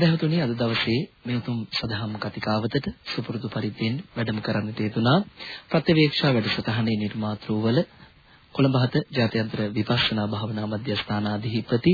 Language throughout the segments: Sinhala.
සදහතුනි අද දවසේ මේ උතුම් සදහම් කතිකාවතට සුපුරුදු පරිද්දෙන් වැඩම කරන්නට යෙදුනා ප්‍රතිවේක්ෂා වැඩසටහනේ නිර්මාතෘවල කොළඹ හත ජාත්‍යන්තර විපස්සනා භාවනා මධ්‍යස්ථානාධිපති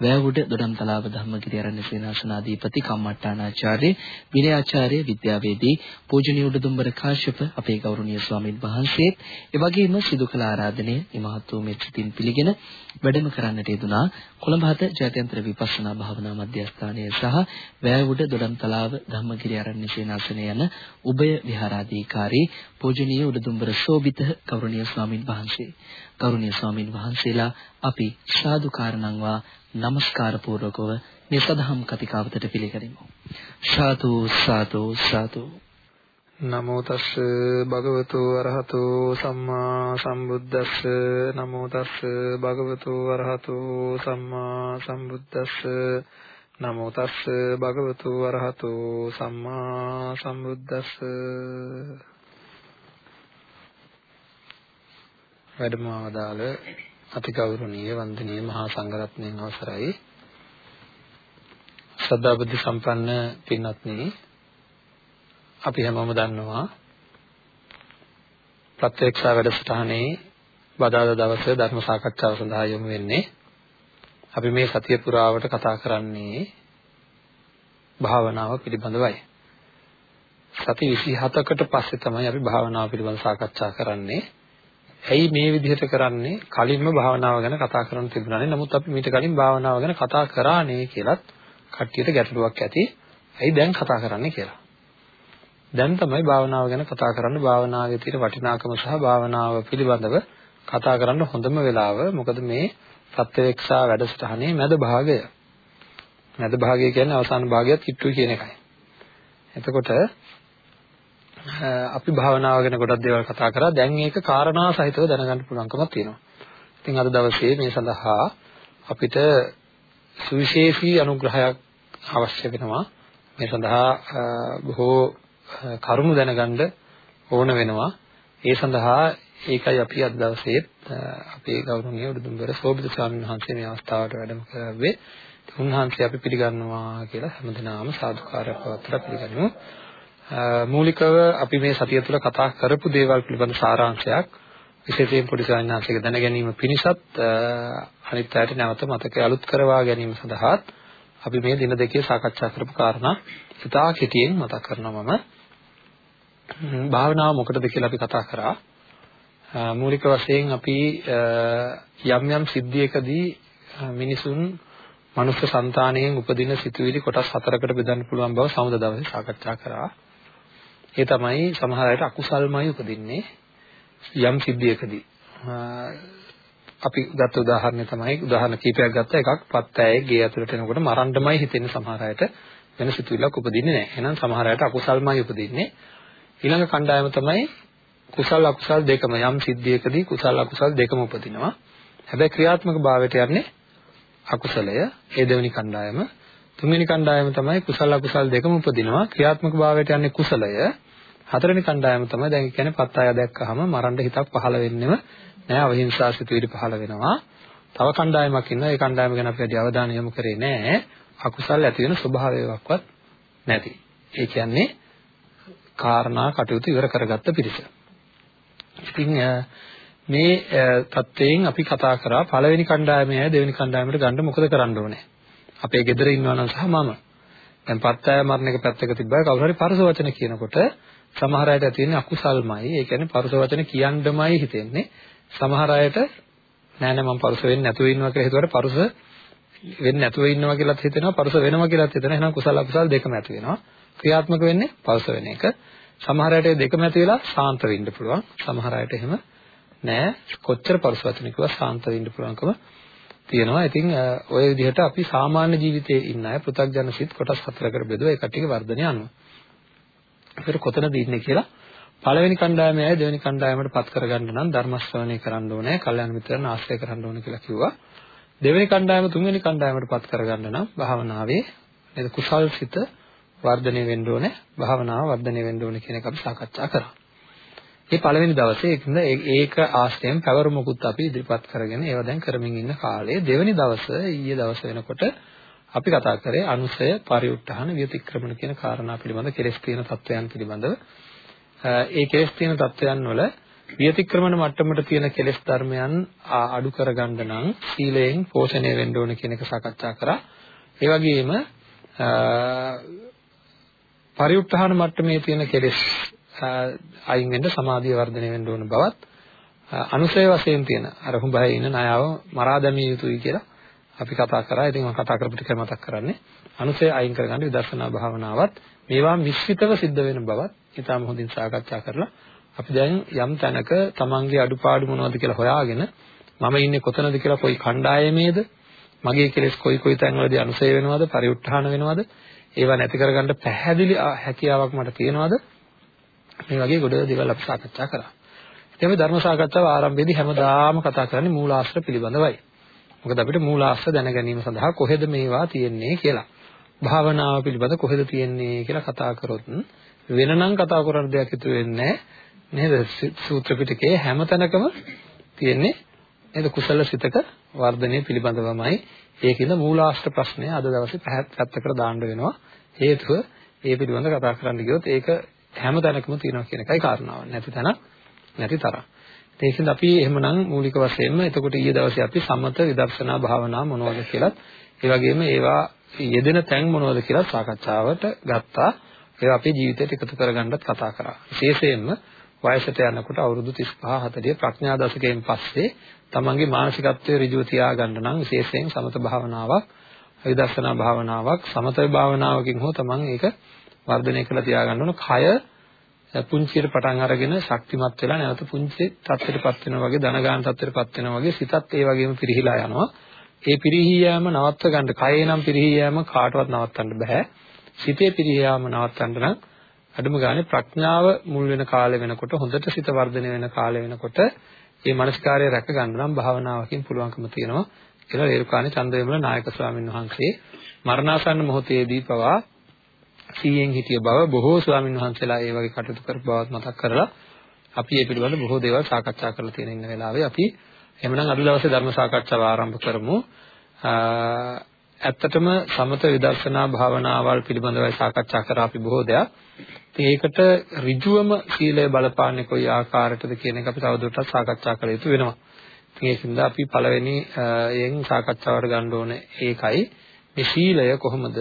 වැවුඩ දොඩම්තලාව ධම්මගිරි ආරණ්‍ය සේනාසනාධිපති කම්මට්ටානාචාර්ය විනයාචාර්ය විද්‍යාවේදී පූජනීය උඩුදුම්බර කාශ්‍යප අපේ ගෞරවනීය ස්වාමීන් වහන්සේ එවැගේම සිදු කළ ආරාධනය ඉමහත් වූ මෙත්සිතින් පිළිගෙන වැඩම කරන්නට යෙදුනා. කොළඹ හත ජාත්‍යන්තර විපස්සනා භාවනා මධ්‍යස්ථානය සහ වැවුඩ දොඩම්තලාව ධම්මගිරි ආරණ්‍ය සේනාසනය යන උභය විහාරාධිකාරී පූජනීය උඩුදුම්බර ශෝභිත ගෞරවනීය ස්වාමීන් වහන්සේ. ගෞරවනීය ස්වාමින් වහන්සේලා අපි සාදුකාරණම්වා নমස්කාර පූර්වකව මේ සදහම් කතිකාවතට පිළිගනිමු. සාදු සාදු සාදු නමෝ තස් භගවතු අරහතු සම්මා සම්බුද්දස්ස. නමෝ තස් භගවතු අරහතු සම්මා සම්බුද්දස්ස. නමෝ තස් භගවතු අරහතු සම්මා සම්බුද්දස්ස. වැඩම අවදාළ අතිගෞරවනීය වන්දනීය මහා සංඝරත්නයන් අවසරයි. සද්ධා බුද්ධ සම්පන්න පින්වත්නි අපි හැමෝම දන්නවා ප්‍රත්‍යක්ෂ වැඩසටහනේ බදාදා දවසේ ධර්ම සාකච්ඡාව සඳහා යොමු වෙන්නේ. අපි මේ සතිය පුරාවට කතා කරන්නේ භාවනාව පිළිබඳවයි. සති 27කට පස්සේ තමයි අපි භාවනාව පිළිබඳව සාකච්ඡා කරන්නේ. ඇයි මේ විදිහට කරන්නේ? කලින්ම භාවනාව ගැන කතා කරන්න තිබුණානේ. නමුත් අපි මීට කලින් භාවනාව ගැන කතා කරානේ කියලත් කට්ටියට ගැටලුවක් ඇති. ඇයි දැන් කතා කරන්නේ කියලා? දැන් තමයි භාවනාව ගැන කතා කරන්න භාවනාවේ තියෙන වටිනාකම සහ භාවනාව පිළිබඳව කතා කරන්න හොඳම වෙලාව. මොකද මේ ප්‍රත්‍යක්ෂා වැඩසටහනේ මැද භාගය. මැද භාගය කියන්නේ අවසාන භාගයත් කිට්ටුයි කියන එකයි. එතකොට අපි භාවනාව ගැන ගොඩක් දේවල් කතා කරා. දැන් ඒක කාරණා සහිතව දැනගන්න පුළුවන්කමක් තියෙනවා. ඉතින් අද දවසේ මේ සඳහා අපිට සුවිශේෂී අනුග්‍රහයක් අවශ්‍ය වෙනවා. මේ සඳහා බොහෝ කරුණු දැනගන්න ඕන වෙනවා. ඒ සඳහා ඒකයි අපි අද දවසේ අපේ ගෞරවනීය උඩුදුම්බර සෝබිත ස්වාමීන් වහන්සේ මේ අවස්ථාවට වැඩම කරවේ. උන්වහන්සේ අපි පිළිගන්නවා කියලා හැමදෙනාම සාදුකාරයක් පවත්ලා පිළිගනිමු. මූලිකව අපි මේ සතිය තුළ කතා කරපු දේවල් පිළිබඳ සාරාංශයක් විශේෂයෙන් පොඩි සාඥාංශයක දැන ගැනීම පිණිසත් අනිත් අයට නැවත මතකය අලුත් කරවා ගැනීම සඳහාත් අපි මේ දින දෙකේ සාකච්ඡා කරපු කාරණා ඉතා කෙටියෙන් මතක් කරනවා මම භාවනාව මොකටද කියලා අපි කතා කරා මූලික වශයෙන් අපි යම් යම් සිද්ධියකදී මිනිසුන් මනුෂ්‍ය సంతාණයෙන් උපදින සිතුවිලි කොටස් හතරකට බෙදන්න පුළුවන් බව සමුද දවසේ සාකච්ඡා කරා. ඒ තමයි සමහර අයට අකුසල්මයි උපදින්නේ යම් සිද්ධියකදී. අපි ගත්ත උදාහරණය තමයි උදාහරණ කීපයක් ගත්තා එකක් පත්තෑයේ ගේ ඇතුළට එනකොට මරන්නමයි හිතෙන්නේ සමහර අයට වෙන සිතුවිල්ලක් උපදින්නේ නැහැ. එහෙනම් සමහර අයට අකුසල්මයි උපදින්නේ. ඊළඟ කණ්ඩායම තමයි කුසල අකුසල් දෙකම යම් සිද්ධියකදී කුසල අකුසල් දෙකම උපදිනවා. හැබැයි ක්‍රියාත්මක භාවයට යන්නේ අකුසලය. ඒ දෙවෙනි කණ්ඩායම තුන්වෙනි කණ්ඩායම තමයි කුසල අකුසල් දෙකම උපදිනවා. ක්‍රියාත්මක භාවයට යන්නේ කුසලය. හතරවෙනි කණ්ඩායම තමයි දැන් කියන්නේ පත් අය දැක්කහම මරන්න හිතක් පහළ වෙන්නෙම නෑ අවහිංසා සිතුවිලි පහළ වෙනවා. තව කණ්ඩායමක් ඉන්නවා. ඒ කණ්ඩායම ගැන අපි වැඩි අවධානය යොමු කරේ නෑ. අකුසල් ඇති වෙන ස්වභාවයක්වත් නැති. ඒ කියන්නේ කාරණා කටයුතු ඉවර කරගත්ත පිරිස. ඉතින් මේ தත්වයෙන් අපි කතා කරා පළවෙනි කණ්ඩායමයි දෙවෙනි කණ්ඩායමට ගන්න මොකද කරන්න ඕනේ? අපේ ගෙදර ඉන්නවා නම් සහ මම. දැන් පත්තය මරණ එක පැත්තක තිබ්බයි කවුරු හරි පරස වචන කියනකොට සමහර අයට තියෙන අකුසල්මයි. ඒ කියන්නේ පරස වචන කියන්නමයි හිතෙන්නේ. සමහර අයට නෑ නෑ මම පරස වෙන්නේ නැතුව ඉන්නවා කියලා හිතුවට පරස වෙන්නේ නැතුව ඉන්නවා කියලාත් හිතෙනවා පරස වෙනවා කියලාත් හිතෙනවා. එහෙනම් කුසල අකුසල දෙකම ඇති වෙනවා. ක්‍රියාත්මක වෙන්නේ පරස වෙන එක. සමහර අයට දෙකම ඇති වෙලා සාන්ත වෙන්න පුළුවන්. සමහර අයට එහෙම නෑ. කොච්චර පරස වචන කිව්වා සාන්ත වෙන්න පුළුවන්කම තියෙනවා. ඉතින් ওই විදිහට අපි සාමාන්‍ය ජීවිතයේ ඉන්න අය පෘථග්ජන සිත් කොටස් හතරකට බෙදුවා. ඒ කට්ටියක වර්ධනය අනුව. ඒකට කොතනද ඉන්නේ කියලා පළවෙනි කණ්ඩායමේ අය දෙවෙනි කණ්ඩායමට පත් කරගන්න නම් ධර්ම ශ්‍රවණය කරන්න ඕනේ. කල්යාණ මිත්‍රයන් ආශ්‍රය කරන්න ඕනේ කියලා කිව්වා. දෙවෙනි කණ්ඩායම තුන්වෙනි කණ්ඩායමට පත් කරගන්න නම් භාවනාවේ නේද කුසල් සිත වර්ධනය වෙන්න ඕනේ. භාවනාව වර්ධනය වෙන්න ඕනේ කියන එක අපි සාකච්ඡා කරා. මේ පළවෙනි දවසේ ඒකින්ද ඒක ආශ්‍රයෙන් පැවරුමකුත් අපි ඉදිරිපත් කරගෙන ඒවා දැන් කරමින් ඉන්න කාලේ දෙවෙනි දවස ඊයේ දවස වෙනකොට අපි කතා කරේ අනුසය පරිඋත්හාන විතික්‍රමණ කියන කාරණා පිළිබඳ කෙලෙස් තියෙන තත්වයන් පිළිබඳව. ඒ කෙලෙස් තියෙන තත්වයන් වල විතික්‍රමණ මට්ටමට තියෙන කෙලෙස් ධර්මයන් අඩු කරගන්න නම් සීලයෙන් පෝෂණය වෙන්න ඕන කියන එක සාකච්ඡා කරා. ඒ වගේම පරිඋත්හාන මට්ටමේ තියෙන කෙලෙස් අයින් වෙන්න සමාධිය වර්ධනය වෙන්න ඕන බවත් අනුසය වශයෙන් තියෙන අර හුඹහේ ඉන්න ණයාව මරා දැමිය යුතුයි කියලා අපි කතා කරා. ඉතින් මම කතා කරපු ටික මතක් කරන්නේ අනුසය අයින් කරගන්න විදර්ශනා භාවනාවත් මේවා මිශ්‍රිතව සිද්ධ වෙන බවත් ඊටාම හොඳින් සාකච්ඡා කරලා අපි දැන් යම් තැනක තමන්ගේ අඩුපාඩු මොනවද කියලා හොයාගෙන මම ඉන්නේ කොතනද කියලා කොයි කණ්ඩායමේද මගේ කෙලෙස් කොයි කොයි තැන්වලදී අනුසය වෙනවද පරිඋත්ථාන වෙනවද ඒවා නැති කරගන්න පැහැදිලි හැකියාවක් මට තියෙනවද මේ වගේ ගොඩ දේවල් අපි සාකච්ඡා කරා. ඉතින් අපි ධර්ම සාකච්ඡාව ආරම්භයේදී හැමදාම කතා කරන්නේ මූලාශ්‍ර පිළිබඳවයි. මොකද අපිට මූලාශ්‍ර දැන ගැනීම සඳහා කොහෙද මේවා තියෙන්නේ කියලා. භාවනාව පිළිබඳ කොහෙද තියෙන්නේ කියලා කතා කරොත් වෙනනම් කතා කරන දෙයක් ඉතුරු වෙන්නේ නේද? සූත්‍ර පිටකයේ හැම තැනකම තියෙන්නේ නේද කුසල සිතක වර්ධනය පිළිබඳවමයි. ඒකින්ද මූලාශ්‍ර ප්‍රශ්නය අද දවසේ පැත්තකට දාන්න වෙනවා. හේතුව ඒ පිළිබඳ කතා කරන්න ගියොත් ඒක හැම තැනකම තියෙනවා කියන එකයි කාරණාව. නැති තැනක් නැති තරම්. ඒකෙන්ද අපි එහෙමනම් මූලික වශයෙන්ම එතකොට ඊයේ දවසේ අපි සමත විදර්ශනා භාවනා මොනවද කියලාත් ඒ වගේම ඒවා යෙදෙන තැන් මොනවද කියලා සාකච්ඡාවට ගත්තා. ඒවා අපේ ජීවිතයට එකතු කරගන්නත් කතා කරා. විශේෂයෙන්ම වයසට යනකොට අවුරුදු 35 40 ප්‍රඥා දශකයෙන් පස්සේ තමන්ගේ මානසිකත්වයේ ඍජුව තියාගන්න නම් විශේෂයෙන් සමත භාවනාවක් විදර්ශනා භාවනාවක් සමත භාවනාවකින් හෝ තමන් ඒක වර්ධනය කරලා තියාගන්න ඕන. කය පුංචියට පටන් අරගෙන ශක්තිමත් වෙලා නැවත පුංචි තත්ත්වයටපත් වෙනවා වගේ ධනගාන තත්ත්වයටපත් වෙනවා වගේ සිතත් ඒ වගේම පිරිහිලා යනවා. ඒ පිරිහී යෑම නවත්ත ගන්න කයේ නම් පිරිහී යෑම කාටවත් නවත්තන්න බෑ. සිතේ පිරිහී යාම නවත්තන්න නම් අඩුම ගානේ ප්‍රඥාව මුල් වෙන කාලය වෙනකොට හොඳට සිත වර්ධනය වෙන කාලය වෙනකොට මේ මනස්කාරය රැක ගන්න නම් භාවනාවකින් පුළුවන්කම තියෙනවා කියලා රේරුකාණේ චන්දවිමල නායක ස්වාමීන් වහන්සේ මරණාසන්න මොහොතේදී පවා සීයෙන් හිටිය බව බොහෝ ස්වාමින් වහන්සේලා ඒ වගේ කටයුතු කරපු බවත් මතක් කරලා අපි මේ පිළිබඳ බොහෝ දේවල් සාකච්ඡා කරලා තියෙන ඉන්න වෙලාවේ අපි එහෙමනම් අද දවසේ ධර්ම සාකච්ඡාව ආරම්භ කරමු. ඇත්තටම සමත විදර්ශනා භාවනාවල් පිළිබඳවයි සාකච්ඡා කරා අපි බොහෝ දෙයක්. ඉතින් ඒකට ඍජුවම සීලය බලපාන්නේ කොයි ආකාරයටද කියන එක අපි තවදුරටත් සාකච්ඡා කළ යුතු වෙනවා. ඉතින් ඒකින්ද අපි පළවෙනි යෙන් සාකච්ඡාවට ගන්න ඕනේ ඒකයි. මේ සීලය කොහොමද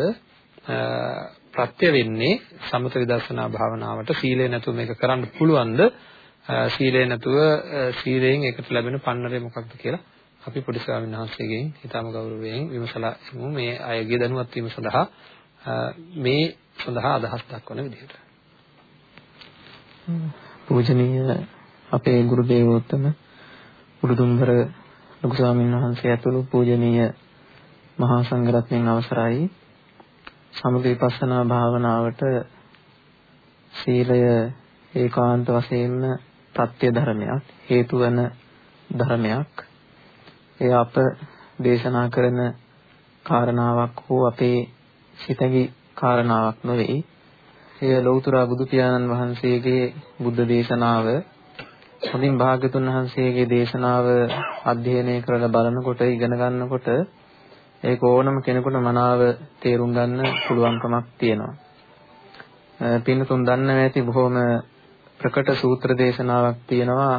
ප්‍රත්‍ය වෙන්නේ? සමත විදර්ශනා භාවනාවට සීලය නැතුව මේක කරන්න පුළුවන්ද? සීලය නැතුව සීලයෙන් ඒකට ලැබෙන පන්නරය මොකක්ද කියලා අපි පොඩි ස්වාමීන් වහන්සේගෙන් ඊටම ගෞරවයෙන් විමසලා ඉමු මේ අයගේ දැනුවත් වීම සඳහා මේ සඳහා අදහස් දක්වන විදිහට. පූජනීය අපේ ගුරු දේවෝත්තම උඩුදුම්බර ලොකු ස්වාමීන් වහන්සේ ඇතුළු පූජනීය මහා සංඝරත්නයන් අවසරයි. සමග විපස්සනා භාවනාවට සීලය ඒකාන්ත වශයෙන්ම පත්‍ය ධර්මයක් හේතු වන ධර්මයක්. එය අප දේශනා කරන කාරණාවක් හෝ අපේ සිතගේ කාරණාවක් නොවේ. එය ලෞතර බුදු පියාණන් වහන්සේගේ බුද්ධ දේශනාව හොඳින් භාග්‍යතුන් වහන්සේගේ දේශනාව අධ්‍යයනය කරලා බලනකොට ඉගෙන ගන්නකොට ඒක ඕනම කෙනෙකුට මනාව තේරුම් ගන්න පුළුවන්කමක් තියෙනවා. පින්නතුන් දන්නවා ඇති බොහොම ප්‍රකට සූත්‍ර දේශනාවක් තියෙනවා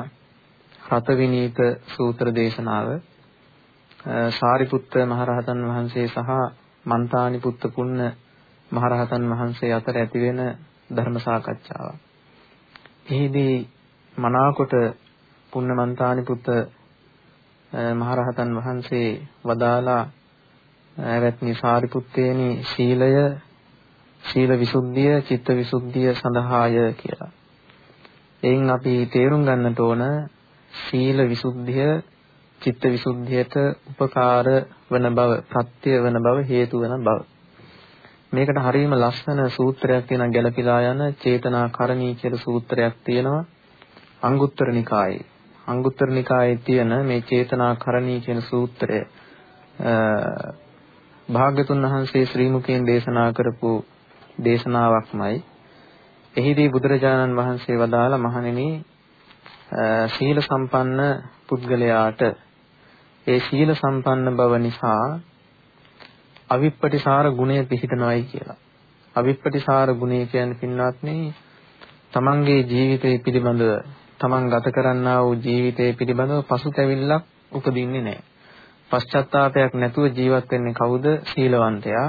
රත විනීත සූත්‍ර දේශනාව. සාරිපුත්ත මහරහතන් වහන්සේ සහ මන්තානි පුත්ත පුන්න මහරහතන් වහන්සේ අතර ඇති වෙන ධර්ම සාකච්ඡාවක්. එහිදී මනාකොට පුන්නමන්තානි පුත්ත මහරහතන් වහන්සේ වදාලා ඇවැත්නි සාරිපුත්තේනි සීලය සීල විසුද්ධිය චිත්ත විසුද්ධිය සඳහාය කියලා. එයින් අපි තේරුම් ගන්නට ඕන සීල විසුද්ධිය චිත්ත විසුද්ධියට උපකාර වන බව, ප්‍රත්‍ය වන බව, හේතු වන බව. මේකට හරියම ලස්සන සූත්‍රයක් තියෙනවා ගැලපිලා යන චේතනා කරණී කියලා සූත්‍රයක් තියෙනවා අංගුත්තර නිකායේ. අංගුත්තර නිකායේ තියෙන මේ චේතනා කරණී කියන සූත්‍රය භාග්‍යතුන් වහන්සේ ශ්‍රී මුකෙන් දේශනා කරපු දේශනාවක්මයි. එහිදී බුදුරජාණන් වහන්සේ වදාළ මහණෙනි සීල සම්පන්න පුද්ගලයාට ඒ සීල සම්පන්න බව නිසා අවිප්පටිසාර ගුණය පිහිටනවායි කියලා. අවිප්පටිසාර ගුණය කියන්නේ පින්වත්නි තමන්ගේ ජීවිතය පිළිබඳව තමන් ගත කරන්නා වූ ජීවිතය පිළිබඳව පසුතැවිල්ලක් උපදින්නේ නැහැ. පශ්චාත්තාවයක් නැතුව ජීවත් වෙන්නේ කවුද? සීලවන්තයා.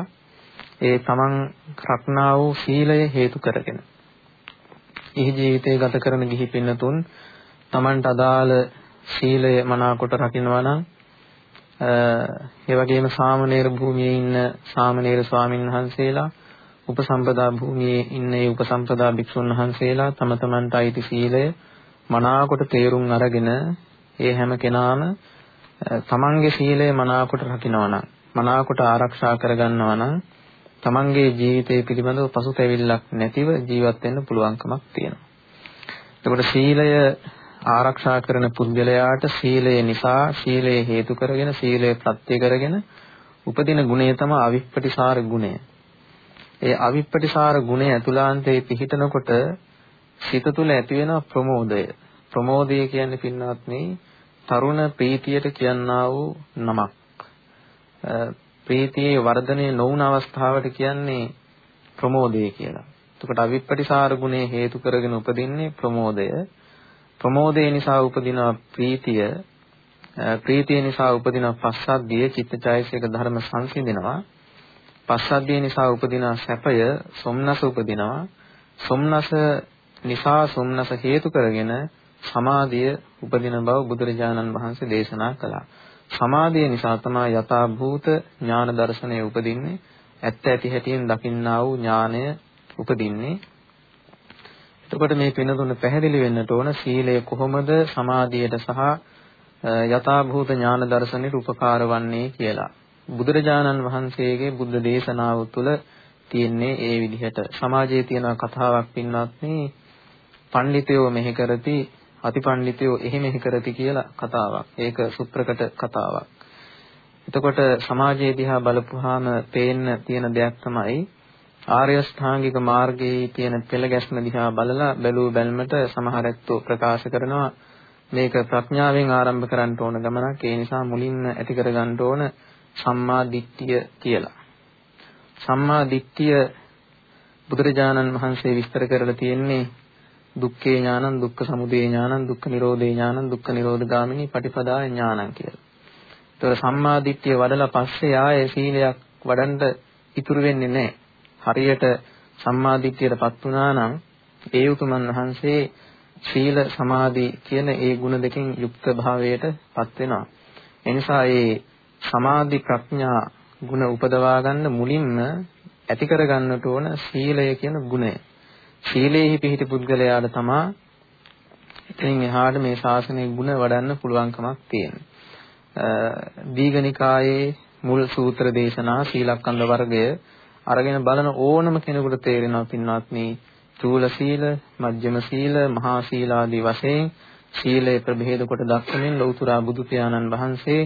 ඒ තමන් රක්නා වූ සීලය හේතු කරගෙන. ඉහි ජීවිතය ගත කරන ගිහි පින්නතුන් තමන්ට අදාළ සීලය මනාකොට රකින්නවා නම් ඒ වගේම සාමණේර භූමියේ ඉන්න සාමණේර ස්වාමින් වහන්සේලා උපසම්පදා භූමියේ ඉන්න ඒ උපසම්පදා භික්ෂුන් වහන්සේලා තම තමන්ට අයිති සීලය මනාකොට තේරුම් අරගෙන ඒ හැම කෙනාම තමන්ගේ සීලය මනාකොට රකින්නවා නම් මනාකොට ආරක්ෂා කරගන්නවා නම් තමන්ගේ ජීවිතය පිළිබඳව පසුතැවිල්ලක් නැතිව ජීවත් වෙන්න පුළුවන්කමක් තියෙනවා. එතකොට සීලය ආරක්ෂා කරන පුද්ගලයාට සීලය නිසා සීලය හේතු කරගෙන සීලය ප්‍රත්‍ය කරගෙන උපදින ගුණය තමයි අවිප්පටිසාර ගුණය. ඒ අවිප්පටිසාර ගුණය ඇතුළාන්තයේ පිහිටනකොට සිත තුළ ඇති වෙන ප්‍රමෝදය. ප්‍රමෝදය කියන්නේ පින්වත්නි තරුණ ප්‍රීතියට කියනා වූ නමක්. ප්‍රීතියේ වර්ධනය නොවුන අවස්ථාවට කියන්නේ ප්‍රමෝදය කියලා. එතකොට අවිප්පටිසාර ගුණය හේතු කරගෙන උපදින්නේ ප්‍රමෝදය. ප්‍රමෝදය නිසා උපදින ප්‍රීතිය ප්‍රීතිය නිසා උපදින පස්සද්ධිය චිත්තචෛසික ධර්ම සංසිඳෙනවා. පස්සද්ධිය නිසා උපදින සැපය සොම්නස උපදිනවා. සොම්නස නිසා සොම්නස හේතු කරගෙන සමාධිය උපදින බව බුදුරජාණන් වහන්සේ දේශනා කළා. සමාධිය නිසා තමයි යථා භූත ඥාන දර්ශනය උපදින්නේ. ඇත්ත ඇති හැටියෙන් දකින්නා වූ ඥානය උපදින්නේ. එතකොට මේ පිනතුන පැහැදිලි වෙන්නට ඕන සීලය කොහොමද සමාධියට සහ යථා භූත ඥාන දර්ශනයට උපකාර වන්නේ කියලා. බුදුරජාණන් වහන්සේගේ බුද්ධ දේශනාව තුළ තියෙන්නේ ඒ විදිහට. සමාජයේ තියෙන කතාවක් පින්වත්නි පඬිතයෝ මෙහි කරති අතිපණ්ඩිතයෝ එහෙ මෙහෙ කරති කියලා කතාවක්. ඒක සුප්‍රකට කතාවක්. එතකොට සමාජයේ දිහා බලපුවාම පේන්න තියෙන දෙයක් තමයි ආර්ය ශ්‍රාංගික මාර්ගයේ තියෙන පෙළ ගැස්ම දිහා බලලා බැලූ බැල්මට සමහරැත්තෝ ප්‍රකාශ කරනවා මේක ප්‍රඥාවෙන් ආරම්භ කරන්න ඕන ගමනක් ඒ නිසා මුලින්ම ඇති කරගන්න ඕන සම්මා දිට්ඨිය කියලා. සම්මා දිට්ඨිය බුදුරජාණන් වහන්සේ විස්තර කරලා තියෙන්නේ දුක්ඛේ ඥානං දුක්ඛ සමුදය ඥානං දුක්ඛ නිරෝධේ ඥානං දුක්ඛ නිරෝධ ගාමිනී පටිපදා ඥානං කියලා. ඒතර සම්මා දිට්ඨිය වඩලා පස්සේ ආයේ සීලයක් වඩන්න ඉතුරු වෙන්නේ නැහැ. හරියට සම්මා දිට්ඨියටපත් වුණා නම් ඒ උතුමන් වහන්සේ සීල සමාධි කියන ඒ ගුණ දෙකෙන් යුක්ත භාවයටපත් වෙනවා. එනිසා ඒ සමාධි ප්‍රඥා ගුණ උපදවා ගන්න මුලින්ම ඇති කර ගන්නට ඕන සීලය කියන ගුණය. ශීලයේහි පිහිටි පුද්ගලයාට තමා එතනින් එහාට මේ ශාසනයේ ගුණ වඩන්න පුළුවන්කමක් තියෙනවා. දීඝනිකායේ මුල් සූත්‍ර දේශනා සීලක්කන්ද වර්ගය අරගෙන බලන ඕනම කෙනෙකුට තේරෙනවා පින්වත්නි චූල සීල, මජ්ක්‍ධිම සීල, මහා සීල ආදී වශයෙන් සීලය ප්‍රභේද කොට දක්වමින් ලෞතර බුදු පියාණන් වහන්සේ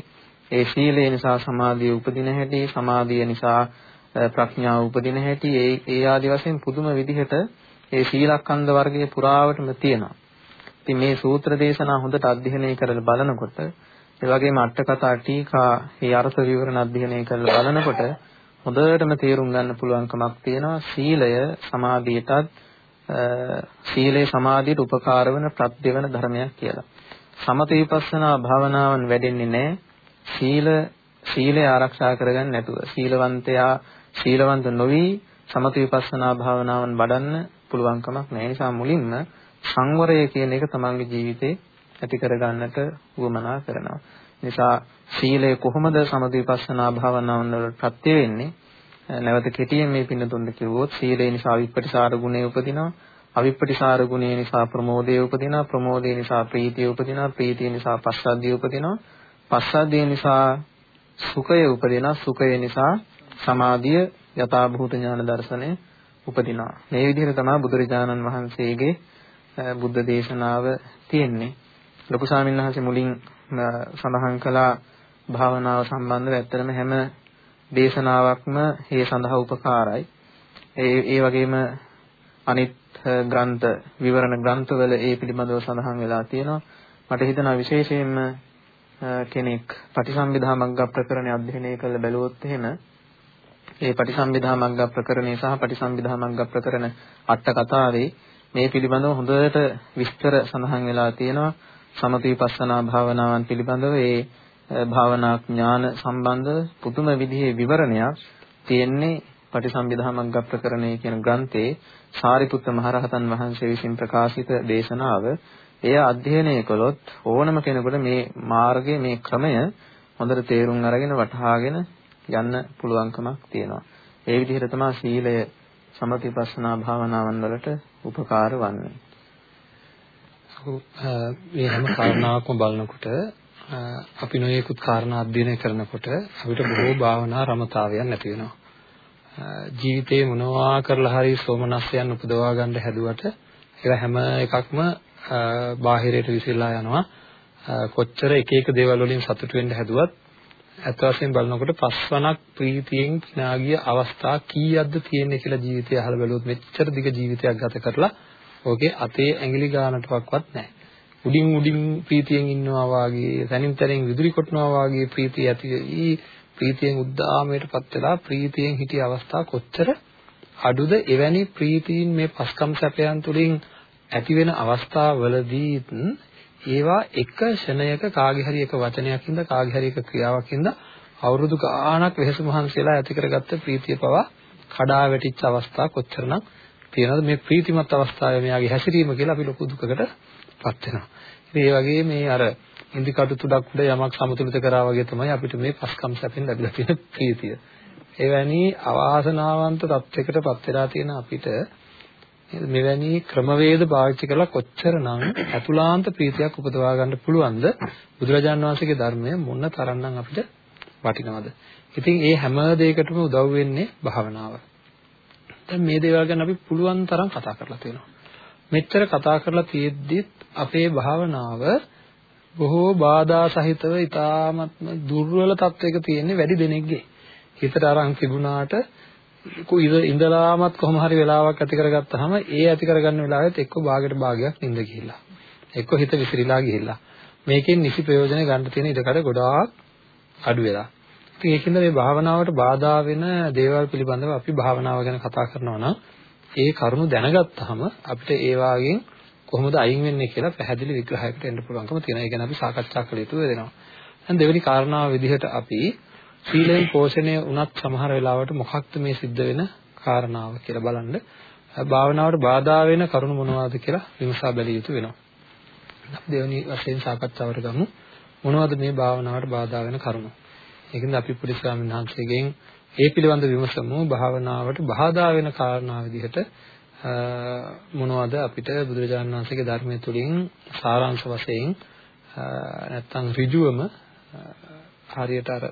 ඒ සීලය නිසා සමාධිය උපදින හැටි, සමාධිය නිසා ප්‍රඥාව උපදින හැටි, ඒ ඒ ආදී වශයෙන් පුදුම විදිහට ඒ සීලකන්ද වර්ගයේ පුරාවටම තියෙනවා. ඉතින් මේ සූත්‍ර දේශනා හොඳට අධ්‍යයනය කරලා බලනකොට ඒ වගේම අට කතා ටීකා මේ අර්ථ විවරණ අධ්‍යයනය කරලා බලනකොට හොඳටම තේරුම් ගන්න පුළුවන්කමක් තියෙනවා සීලය සමාධියටත් සීලේ සමාධියට උපකාර වන ප්‍රත්‍ය වෙන ධර්මයක් කියලා. සමත විපස්සනා භාවනාවන් වැඩෙන්නේ නැහැ සීල සීලය ආරක්ෂා කරගන්න නැතුව. සීලවන්තයා සීලවන්ත නොවි සමත විපස්සනා භාවනාවන් වඩන්න පුළුවන්කමක් නැහැ. නිසා මුලින්ම සංවරය කියන එක තමන්ගේ ජීවිතේ ඇති කරගන්නට උවමනා කරනවා. නිසා සීලය කොහොමද සමධිපස්සනා භාවනාවන් වලට ප්‍රත්‍ය වෙන්නේ? නැවත කෙටියෙන් මේ පින්නතුන්ට කිව්වොත් සීලය නිසා විපටිසාර ගුණය උපදිනවා. අවිපටිසාර ගුණය නිසා ප්‍රමෝදය උපදිනවා. ප්‍රමෝදය නිසා ප්‍රීතිය උපදිනවා. ප්‍රීතිය නිසා පස්සද්ධිය උපදිනවා. පස්සද්ධිය නිසා සුඛය උපදිනවා. සුඛය නිසා සමාධිය යථාභූත ඥාන දර්ශනය උපදිනවා. මේ විදිහට තමයි බුදුරජාණන් වහන්සේගේ බුද්ධ දේශනාව තියෙන්නේ. ලොකු ස්වාමීන් වහන්සේ මුලින් සඳහන් කළා භාවනාව සම්බන්ධව ඇත්තටම හැම දේශනාවක්ම ඒ සඳහා උපකාරයි. ඒ ඒ වගේම අනිත් ග්‍රන්ථ විවරණ ග්‍රන්ථවල ඒ පිළිබඳව සඳහන් වෙලා තියෙනවා. මට හිතෙනවා විශේෂයෙන්ම කෙනෙක් පටිසම්භිදා මග්ග ප්‍රකරණය අධ්‍යයනය කරලා බැලුවොත් එහෙම ඒ පටිසම්භිදා මග්ග ප්‍රකරණේ සහ පටිසම්භිදා මග්ග ප්‍රකරණ අට කතාවේ මේ පිළිබඳව හොඳට විස්තර සඳහන් වෙලා තියෙනවා. සමථීපස්සනා භාවනාවන් පිළිබඳව ඒ භාවනා ඥාන සම්බන්ධ පුදුම විදිහේ විවරණයක් තියෙන්නේ පටිසම්භිදා මග්ග ප්‍රකරණේ කියන ග්‍රන්ථයේ සාරිපුත්ත මහරහතන් වහන්සේ විසින් ප්‍රකාශිත දේශනාව. එය අධ්‍යයනය කළොත් ඕනම කෙනෙකුට මේ මාර්ගයේ මේ ක්‍රමය හොඳට තේරුම් අරගෙන වටහාගෙන යන්න පුළුවන්කමක් තියෙනවා. ඒ විදිහට තමයි සීලය සමතිපස්සනා භාවනාවන් වලට උපකාර වන්නේ. මේ හැම කාරණාවක්ම බලනකොට අපි නොයෙකුත් කාරණා අධ්‍යයනය කරනකොට අපිට බොහෝ භාවනා රමතාවයන් නැති වෙනවා. ජීවිතේ මොනවා කරලා හරි සෝමනස්යන් උපදවා ගන්න හැදුවට ඒවා හැම එකක්ම බාහිරයට විසිරලා යනවා. කොච්චර එක එක දේවල් වලින් සතුට වෙන්න හැදුවත් ඇත්ත වශයෙන් බලනකොට පස්වනක් ප්‍රීතියෙන් පිනාගිය අවස්ථා කීයක්ද තියෙන්නේ කියලා ජීවිතය අහලා බැලුවොත් මෙච්චර දිග ජීවිතයක් ගත කරලා ඕකේ අතේ ඇඟිලි ගානටවත් නැහැ. උඩින් උඩින් ප්‍රීතියෙන් ඉන්නවා වාගේ, තනින් තනින් විදුලි කොටනවා වාගේ ප්‍රීතිය ඇති ඊ ප්‍රීතියෙන් උද්දාමයටපත් වෙලා ප්‍රීතියෙන් හිටිය අවස්ථා කොච්චර අඩුද එවැනි ප්‍රීතීන් මේ පස්කම් සැපයන් තුලින් ඇති වෙන අවස්ථාවවලදීත් ඒවා එක ෂණයක කාගේ හරි එක වචනයකින්ද කාගේ හරි එක ක්‍රියාවකින්ද අවුරුදු ගාණක් වෙහස මහන්සියලා ඇති කරගත්ත ප්‍රීතිය පවා කඩා වැටිච්ච අවස්ථා කොච්චරනම් තියෙනවද මේ ප්‍රීතිමත් අවස්ථාවේ මෙයාගේ හැසිරීම කියලා අපි ලොකු දුකකටපත් වෙනවා. ඉතින් ඒ වගේ මේ අර ඉන්දිකටු තුඩක් උඩ යමක් සමතුලිත කරා වගේ තමයි අපිට මේ පස්කම් සැපෙන් ලැබිලා තියෙන ප්‍රීතිය. එවැනි අවාසනාවන්ත තත්යකටපත් වෙලා තියෙන අපිට මෙවැනි ක්‍රමවේද පාවිච්චි කරලා කොච්චරනම් අතුලාන්ත ප්‍රීතියක් උපදවා ගන්න පුළුවන්ද? බුදුරජාන් වහන්සේගේ ධර්මය මොන තරම්නම් අපිට වටිනවද? ඉතින් ඒ හැම දෙයකටම උදව් වෙන්නේ භාවනාව. දැන් මේ දේවල් ගැන අපි පුළුවන් තරම් කතා කරලා තියෙනවා. මෙච්චර කතා කරලා තියෙද්දිත් අපේ භාවනාව බොහෝ බාධා සහිතව ඊටාත්ම දුර්වල තත්වයක තියෙන්නේ වැඩි දෙනෙක්ගේ. හිතට අරන් තිබුණාට කුයිද ඉඳලාමත් කොහොම හරි වෙලාවක් ඇති කරගත්තාම ඒ ඇති කරගන්න වෙලාවෙත් එක්ක භාගයට භාගයක් නිඳ ගිහිල්ලා එක්ක හිත විසිරීලා ගිහිල්ලා මේකෙන් නිසි ප්‍රයෝජන ගන්න තියෙන ඉඩකඩ ගොඩාක් අඩු වෙලා ඉතින් ඒකින්ද මේ භාවනාවට බාධා වෙන දේවල් පිළිබඳව අපි භාවනාව ගැන කතා කරනවා නම් ඒ කරුණු දැනගත්තාම අපිට ඒ වාගෙන් කොහොමද අයින් වෙන්නේ කියලා පැහැදිලි විග්‍රහයකට එන්න පුළුවන්කම තියෙනවා. ඒ ගැන අපි සාකච්ඡා කළ යුතු වෙනවා. දැන් දෙවෙනි කාරණාව විදිහට අපි සීලෙන් පෝෂණය වුණත් සමහර වෙලාවට මොකක්ද මේ සිද්ධ වෙන කාරණාව කියලා බලන්න භාවනාවට බාධා වෙන කරුණු මොනවද කියලා විමසා බැලිය යුතු වෙනවා. දෙවෙනි වශයෙන් සාකච්ඡාවට ගමු. මොනවද මේ භාවනාවට බාධා වෙන කරුණු? ඒකෙන්ද අපි පුරි ස්වාමීන් වහන්සේගෙන් ඒ පිළිබඳ විමසමු භාවනාවට බාධා වෙන කාරණා විදිහට මොනවද අපිට බුදුරජාණන් වහන්සේගේ ධර්මය තුලින් සාරාංශ වශයෙන් නැත්තම් ඍජුවම හරියට අර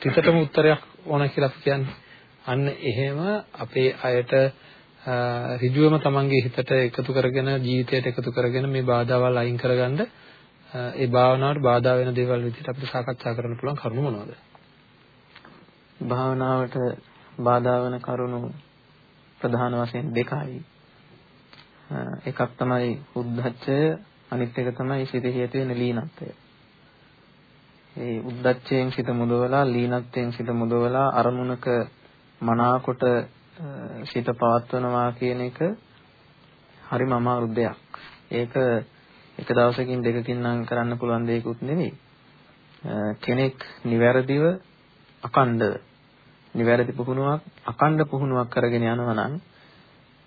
තිතටම උත්තරයක් ඕන කියලා අපි කියන්නේ. අන්න එහෙම අපේ අයට ඍජුවම තමන්ගේ හිතට එකතු කරගෙන ජීවිතයට එකතු කරගෙන මේ බාධාවල් අයින් කරගන්න ඒ භාවනාවට බාධා වෙන දේවල් විදිහට අපිට සාකච්ඡා කරන්න පුළුවන් කරුණු මොනවද? භාවනාවට බාධා වෙන කරුණු ප්‍රධාන වශයෙන් දෙකයි. එකක් තමයි උද්ධච්චය අනිත් එක තමයි සිතේ හේතු වෙන ලීනත්වය. ඒ උද්දච්චයෙන් සිත මුදවලා ලීනත්වයෙන් සිත මුදවලා අරමුණක මනාකොට සිත පවත්වනවා කියන එක හරිම අමාරු දෙයක්. ඒක එක දවසකින් දෙකකින් නම් කරන්න පුළුවන් දෙයක්ුත් නෙවෙයි. කෙනෙක් නිවැරදිව අකණ්ඩව නිවැරදි පුහුණුවක් අකණ්ඩ පුහුණුවක් කරගෙන යනවා නම්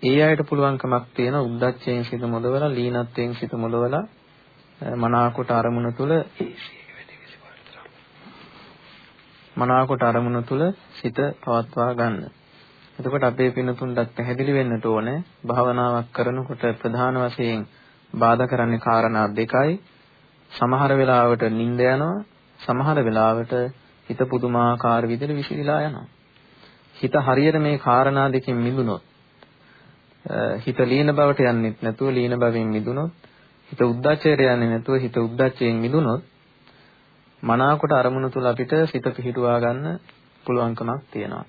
ඒ අයට පුළුවන්කමක් තියෙන උද්දච්චයෙන් සිත මොදවලා ලීනත්වයෙන් සිත මොදවලා මනාකොට අරමුණ තුල මනාකොට අරමුණ තුල සිත පවත්වා ගන්න. එතකොට අපේ පිනතුන්ටත් පැහැදිලි වෙන්නට ඕනේ භාවනාවක් කරනකොට ප්‍රධාන වශයෙන් බාධා කරන්නේ කාරණා දෙකයි. සමහර වෙලාවට නිින්ද යනවා, සමහර වෙලාවට හිත පුදුමාකාර විදිහට විසිරීලා යනවා. හිත හරියට මේ කාරණා දෙකෙන් මිදුනොත් හිත ලීන බවට යන්නේ නැතුව ලීන බවෙන් මිදුනොත් හිත උද්දච්චයට යන්නේ නැතුව හිත උද්දච්චයෙන් මිදුනොත් මනාකොට අරමුණු තුල අපිට සිත පිහිටුවා ගන්න පුළුවන්කමක් තියෙනවා.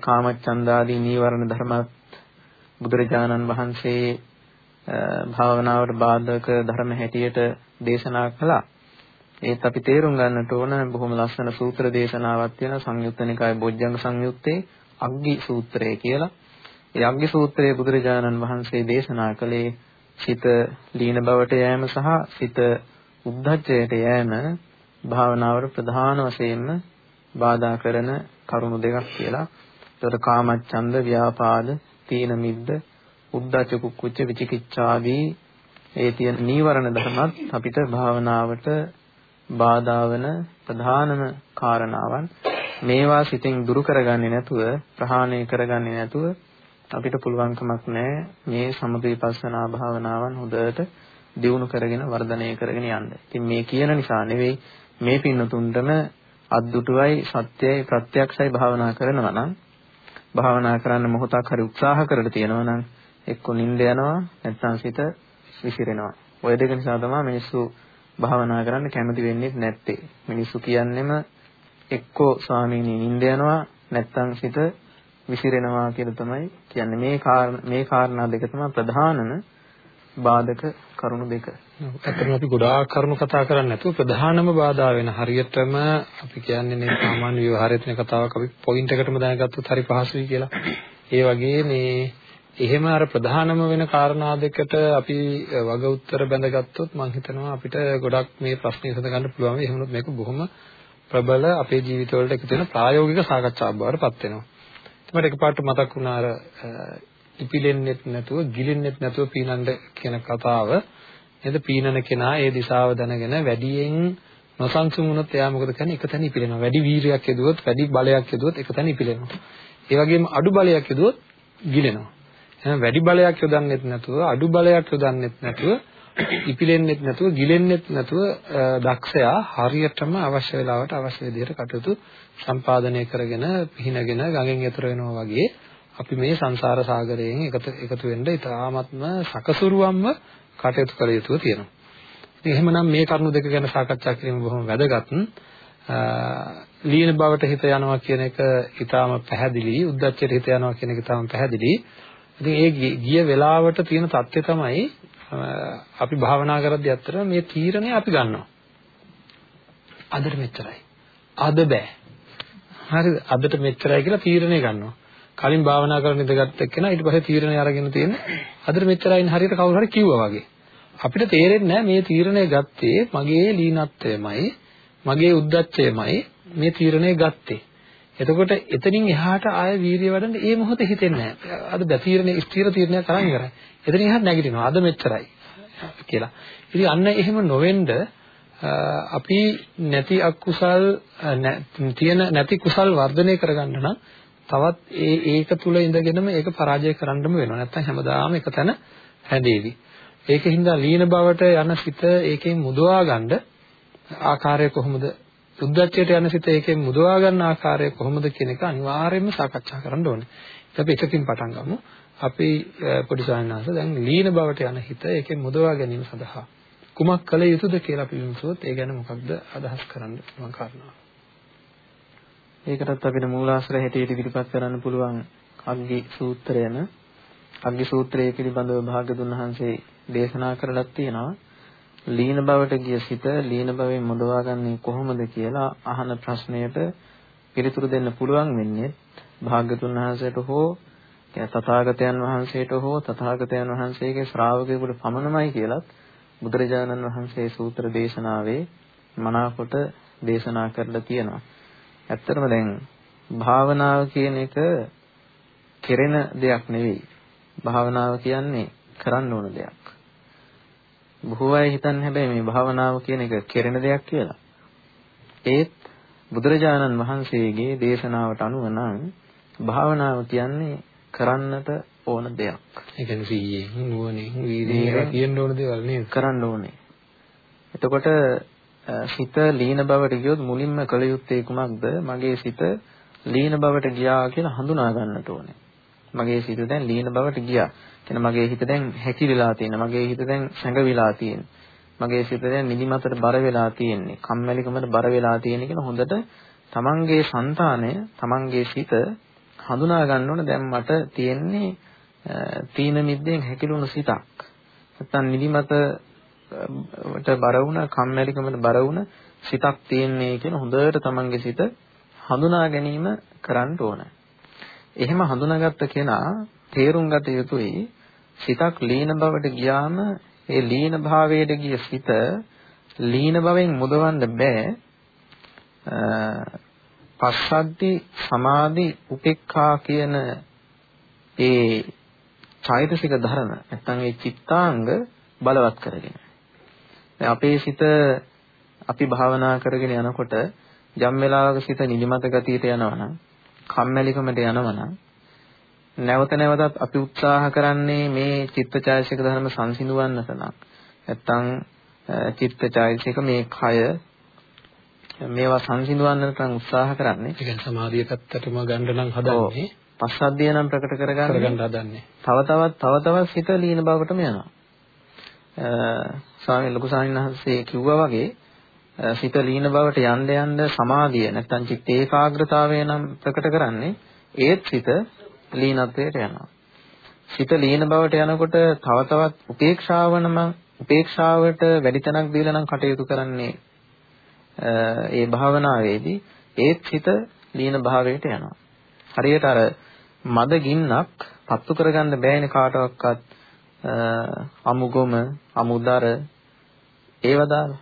කාමච්ඡන්දාදී නීවරණ ධර්මත් බුදුරජාණන් වහන්සේ භාවනාවට බාධක ධර්ම හැටියට දේශනා කළා. ඒත් අපි තේරුම් ගන්නට ඕන බොහොම ලස්සන සූත්‍ර දේශනාවක් තියෙන සංයුත්ත නිකායේ බොජ්ජංග සංයුත්තේ අග්ගි සූත්‍රය කියලා. ඒ අග්ගි සූත්‍රයේ බුදුරජාණන් වහන්සේ දේශනා කළේ සිත ලීන බවට යෑම සහ සිත උද්ධච්චයට යෑම භාවනාවට ප්‍රධාන වශයෙන්ම බාධා කරන කරුණු දෙකක් කියලා. ඒතර කාමච්ඡන්ද, ව්‍යාපාද, තීන මිද්ද, උද්ධච්ච කුක්කුච්ච විචිකිච්ඡාදී ඒ තියෙන නීවරණ ධර්මත් අපිට භාවනාවට බාධා වන ප්‍රධානම කාරණාවන් මේවා සිතින් දුරු කරගන්නේ නැතුව ප්‍රහාණය කරගන්නේ නැතුව අපිට පුළුවන්කමක් නැහැ මේ සමථ විපස්සනා භාවනාවන් හොඳට දියුණු කරගෙන වර්ධනය කරගෙන යන්න. ඉතින් මේ කියන නිසා නෙවෙයි මේ පින්නතුන්ටම අද්දුටුවයි සත්‍යයි ප්‍රත්‍යක්ෂයි භාවනා කරනවා නම් භාවනා කරන්න මොහොතක් හරි උත්සාහ කරලා තියෙනවා නම් එක්ක නිින්ද යනවා නැත්නම් සිත විසිරෙනවා. ওই දෙක නිසා තමයි මිනිස්සු භාවනා කරන්න කැමති වෙන්නේ නැත්තේ. මිනිස්සු කියන්නෙම එක්කෝ ස්වාමීනි නිින්ද යනවා නැත්නම් සිත විසිරෙනවා කියලා තමයි කියන්නේ. මේ මේ කාරණා දෙක තමයි ප්‍රධානම බාධක කරුණු දෙක. ඇත්තටම අපි ගොඩාක් කරුණු කතා කරන්නේ නැතුව ප්‍රධානම බාධා වෙන හරියටම අපි කියන්නේ මේ සාමාන්‍ය ව්‍යවහාරයේ තියෙන කතාවක් අපි පොයින්ට් එකටම දැනගත්තොත් හරි පහසුයි කියලා. ඒ වගේ මේ එහෙම අර ප්‍රධානම වෙන කාරණා දෙකට අපි වග උත්තර බැඳගත්තොත් මම හිතනවා අපිට ගොඩක් මේ ප්‍රශ්නේ විසඳ ගන්න පුළුවන් වෙයි. එහෙම වුණොත් මේක බොහොම ප්‍රබල අපේ ජීවිතවලට එකතු වෙන ප්‍රායෝගික සාකච්ඡාවක් බවට පත් වෙනවා. මට එකපාරට මතක් වුණා අර ඉපිලෙන්නෙත් නැතුව ගිලින්නෙත් නැතුව පීනන්න කියන කතාව. නේද පීනන කෙනා ඒ දිශාව දැනගෙන වැඩියෙන් නොසන්සුන් වුණොත් එයා මොකද කරන්නේ? එක තැන ඉපිලෙනවා. වැඩි වීරියක් යදුවොත්, වැඩි බලයක් යදුවොත් එක තැන ඉපිලෙනවා. ඒ වගේම අඩු බලයක් යදුවොත් ගිලෙනවා. එහෙනම් වැඩි බලයක් යොදන්නෙත් නැතුව, අඩු බලයක් යොදන්නෙත් නැතුව ඉපිලෙන්නෙත් නැතුව ගිලෙන්නෙත් නැතුව දක්ෂයා හරියටම අවශ්‍ය වෙලාවට අවශ්‍ය විදිහට කටයුතු සම්පාදනය කරගෙන පිහිනගෙන ගඟෙන් එතර වෙනවා වගේ අපි මේ සංසාර සාගරයෙන් එකතු එකතු වෙන්න ඉතාමත්ම සකසුරුවම්ම කටයුතු කළ යුතුව තියෙනවා. ඉතින් එහෙමනම් මේ කරුණු දෙක ගැන සාකච්ඡා කිරීම බොහොම වැදගත්. ලීන බවට හිත යනවා කියන එක ඊටාම පැහැදිලි. උද්දච්චයට හිත යනවා කියන එක ඊටාම පැහැදිලි. ඉතින් ඒ ගිය වෙලාවට තියෙන தත්ත්වය තමයි අපි භාවනා කරද්දී අතර මේ තීරණය අපි ගන්නවා. අදට මෙච්චරයි. අද බෑ. හරිද? අදට මෙච්චරයි කියලා තීරණය ගන්නවා. කලින් භාවනා කරන ඉඳගත් එක්කෙනා ඊට පස්සේ තීරණය අරගෙන තියෙන අදට මෙච්චරයි හරියට කවුරු හරි කිව්වා වගේ. අපිට තේරෙන්නේ නැහැ මේ තීරණය ගත්තේ මගේ ලීනත්වයමයි මගේ උද්දච්චයමයි මේ තීරණය ගත්තේ. එතකොට එතනින් එහාට ආය වීර්ය වඩන්න ඒ මොහොතේ හිතෙන්නේ නැහැ. අද බැතීරණේ ස්ථිර තීරණයක් අරන් ඉවරයි. එතනින් එහාට නැගිටිනවා. අද මෙච්චරයි කියලා. ඉතින් අන්න එහෙම නොවෙන්න අපි නැති අකුසල් තියෙන නැති කුසල් වර්ධනය කරගන්න නම් තවත් ඒ ඒක තුල ඉඳගෙනම ඒක පරාජය කරන්නම වෙනවා. නැත්තම් හැමදාම එක තැන හැදේවි. ඒකින්ද ලීන බවට යන සිත ඒකෙන් මුදවා ගන්න ආකාරය කොහොමද උද්දච්චයට යන සිත ඒකෙන් මුදවා ගන්න ආකාරය කොහොමද කියන එක අනිවාර්යයෙන්ම සාකච්ඡා කරන්න ඕනේ. අපි එකකින් පටන් ගමු. අපි පොඩි සායනාස දැන් ලීන බවට යන හිත ඒකෙන් මුදවා ගැනීම සඳහා කුමක් කළ යුතුද කියලා අපි විමසුවොත් ඒ ගැන මොකක්ද අදහස් කරන්න පුළුවන් කාරණා. ඒකටත් අපිට මූලාශ්‍ර හැටියට ඉදිරිපත් කරන්න පුළුවන් අග්ගි සූත්‍රයන අග්ගි සූත්‍රයේ පිළිබඳව භාග්‍යතුන් වහන්සේ දේශනා කරලක් තියෙනවා. ලීන බවට ගිය සිත ලීන බවෙන් මුදවාගන්නේ කොහොමද කියලා අහන ප්‍රශ්නයට පිළිතුරු දෙන්න පුළුවන් වෙන්නේ භාග්‍යතුන් වහන්සේට හෝ තථාගතයන් වහන්සේට හෝ තථාගතයන් වහන්සේගේ ශ්‍රාවකයෙකුට පමණමයි කියලත් බුදුරජාණන් වහන්සේ සූත්‍ර දේශනාවේ මනාකොට දේශනා කරලා තියෙනවා. ඇත්තටම දැන් භාවනාව කියන එක කෙරෙන දෙයක් නෙවෙයි. භාවනාව කියන්නේ කරන්න ඕන දෙයක්. බොහෝ අය හිතන්නේ හැබැයි මේ භාවනාව කියන එක කෙරෙන දෙයක් කියලා. ඒත් බුදුරජාණන් වහන්සේගේ දේශනාවට අනුව නම් භාවනාව කියන්නේ කරන්නට ඕන දෙයක්. ඒ කියන්නේ සීයෙන් නුවණින් වීර්යයෙන් කියන්න ඕන දේවල් නේද? කරන්න ඕනේ. එතකොට සිත ලීන බවට ගියොත් මුලින්ම කළ යුත්තේ කුමක්ද? මගේ සිත ලීන බවට ගියා කියලා හඳුනා ගන්නට ඕනේ. මගේ සිත දැන් ලීන බවට ගියා. කියන මගේ හිත දැන් හැකිලිලා තියෙනවා. මගේ හිත දැන් සැඟවිලා තියෙනවා. මගේ සිත දැන් නිදිමතට බර වෙලා තියෙන්නේ. කම්මැලිකමට බර වෙලා තියෙන්නේ කියන හොඳට තමන්ගේ సంతානය, තමන්ගේ සිත හඳුනා ගන්න ඕන දැන් මට තියෙන්නේ තීන මිද්දෙන් හැකිලුණු සිතක්. නැත්තම් නිදිමතට බර වුණ, කම්මැලිකමට බර වුණ සිතක් තියෙන්නේ කියන හොඳට තමන්ගේ සිත හඳුනා ගැනීම කරන්න ඕන. එහෙම හඳුනාගත්ත කෙනා තේරුම් ගත යුතුයි සිතක් ලීන බවට ගියාම ඒ ලීන භාවයට ගිය සිත ලීන භවෙන් මුදවන්න බෑ පස්සද්ධි සමාධි උපේක්ඛා කියන ඒ චෛතසික ධර්ම නැත්නම් ඒ චිත්තාංග බලවත් කරගෙන දැන් අපේ සිත අපි භාවනා කරගෙන යනකොට යම් වෙලාවක සිත නිදිමත ගතියට යනවා කම්මැලිකමට යනවා නැවත නැවතත් අපි උත්සාහ කරන්නේ මේ චිත්තචෛතසික ධර්ම සංසිඳවන්නට නම් නැත්තම් චිත්තචෛතසික මේ කය මේවා සංසිඳවන්නට නම් උත්සාහ කරන්නේ. ඒ කියන්නේ සමාධිය පැත්තටම ගන්න නම් හදන්නේ. පස්සද්ධිය නම් ප්‍රකට කරගන්න. කරගන්න හදන්නේ. තව තවත් තව තවත් හිත ලීන බවටම යනවා. ස්වාමීන් ලොකු සාමිනහන්සේ කිව්වා වගේ සිත ලීන බවට යන්න යන්න සමාධිය නැත්නම් චිත්ත ඒකාග්‍රතාවය නම් ප්‍රකට කරන්නේ ඒත් සිත ලීනත්වයට යනවා. සිත ලීන බවට යනකොට තව තවත් උපේක්ෂාවනම උපේක්ෂාවට වැඩි තැනක් දීලා නම් කටයුතු කරන්නේ ඒ භාවනාවේදී ඒත් හිත ලීන භාවයට යනවා. හරියට අර මද ගින්නක් පත්තු කරගන්න බෑනේ කාටවත් අමුගොම අමුදර ඒව දාලා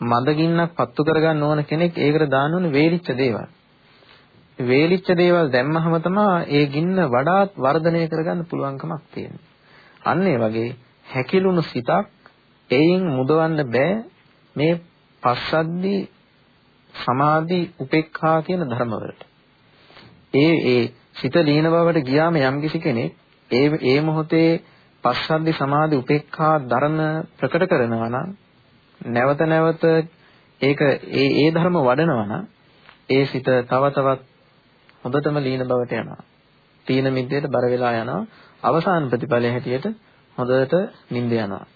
මද ගින්නක් පත්තු කරගන්න ඕන කෙනෙක් ඒකට දාන්න ඕනේ වේලිච්ච දේවල්. වේලිච්ච දේවල් දැම්මහම තමයි ඒ ගින්න වඩාත් වර්ධනය කරගන්න පුළුවන්කමක් තියෙන්නේ. අන්න ඒ වගේ හැකිලුණු සිතක් එයින් මුදවන්න බෑ මේ පස්සද්දි සමාධි උපේක්ඛා කියන ධර්මවලට. ඒ ඒ සිත ලීන බවට ගියාම යම්කිසි කෙනෙක් ඒ ඒ මොහොතේ පස්සද්දි සමාධි උපේක්ඛා ධර්ම ප්‍රකට කරනවා නම් නැවත නැවත ඒක ඒ ඒ ධර්ම වඩනවා නම් ඒ සිත තව තවත් හොඳටම ලීන බවට යනවා. තීන මිද්දේට බර වෙලා යනවා. අවසාන ප්‍රතිඵලය හැටියට හොඳට නිින්ද යනවා.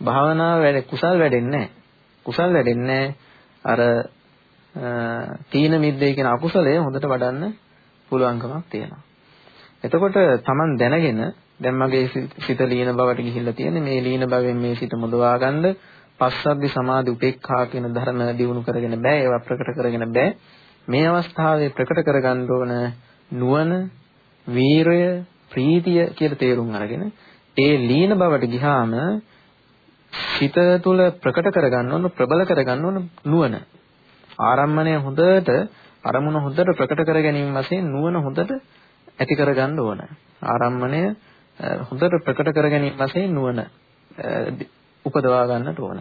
භාවනාව වැඩ කුසල් වැඩෙන්නේ නැහැ. කුසල් වැඩෙන්නේ අර තීන මිද්දේ කියන අකුසලය හොඳට වඩන්න පුළුවන්කමක් තියෙනවා. එතකොට Taman දැනගෙන දැන් මගේ සිත ලීන බවට ගිහිල්ලා තියෙන්නේ මේ ලීන භවෙන් මේ සිත මුදවා ගන්න පස්සද්ධි සමාධි උපේක්ඛා කියන ධර්ම දියුණු කරගෙන බෑ ඒවා ප්‍රකට කරගෙන බෑ මේ අවස්ථාවේ ප්‍රකට කරගන්න ඕන නුවණ වීරය ප්‍රීතිය කියලා තේරුම් අරගෙන ඒ ලීන බවට ගිහාම හිත තුළ ප්‍රකට කරගන්න ඕන ප්‍රබල කරගන්න ඕන නුවණ. ආරම්මණය හොඳට අරමුණ හොඳට ප්‍රකට කර ගැනීම වශයෙන් නුවණ හොඳට ඇති කරගන්න ඕන. ආරම්මණය හොඳට ප්‍රකට කර ගැනීම වශයෙන් නුවණ උපදවා ගන්නට ඕන.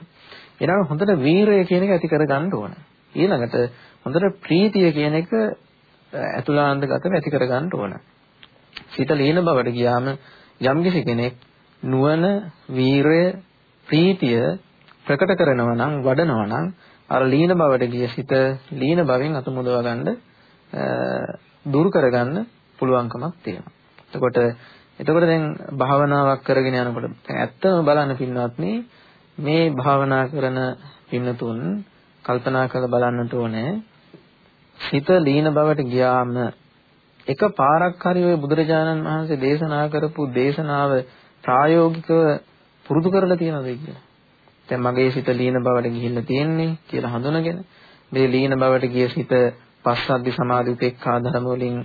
ඊළඟ හොඳට වීරය කියන එක ඇති කරගන්න ඕන. ඊළඟට හොඳට ප්‍රීතිය කියන එක ඇතුළාන්තගතව ඇති කරගන්න ඕන. සිත ලීන බවට ගියාම යම්කිසි කෙනෙක් නුවණ, වීරය, ප්‍රීතිය ප්‍රකට කරනවා නම් වඩනවා නම් අර ලීන බවට ගිය සිත ලීන බවෙන් අතමුදවා ගන්න දුරු කරගන්න පුළුවන්කමක් තියෙනවා. එතකොට එතකොට දැන් භාවනාවක් කරගෙන යනකොට ඇත්තම බලන්න පින්වත්නි මේ භාවනා කරන පින්නතුන් කල්පනා කරලා බලන්නට ඕනේ සිත ලීන බවට ගියාම එක පාරක් හරි ওই බුදුරජාණන් වහන්සේ දේශනා කරපු දේශනාව ප්‍රායෝගිකව පුරුදු කරලා තියනද කියලා. දැන් මගේ සිත ලීන බවට ගිහිල්ලා තියෙන්නේ කියලා හඳුනගෙන මේ ලීන බවට ගිය සිත පස්සද්ධි සමාධි උපේක්ඛා ධර්ම වලින්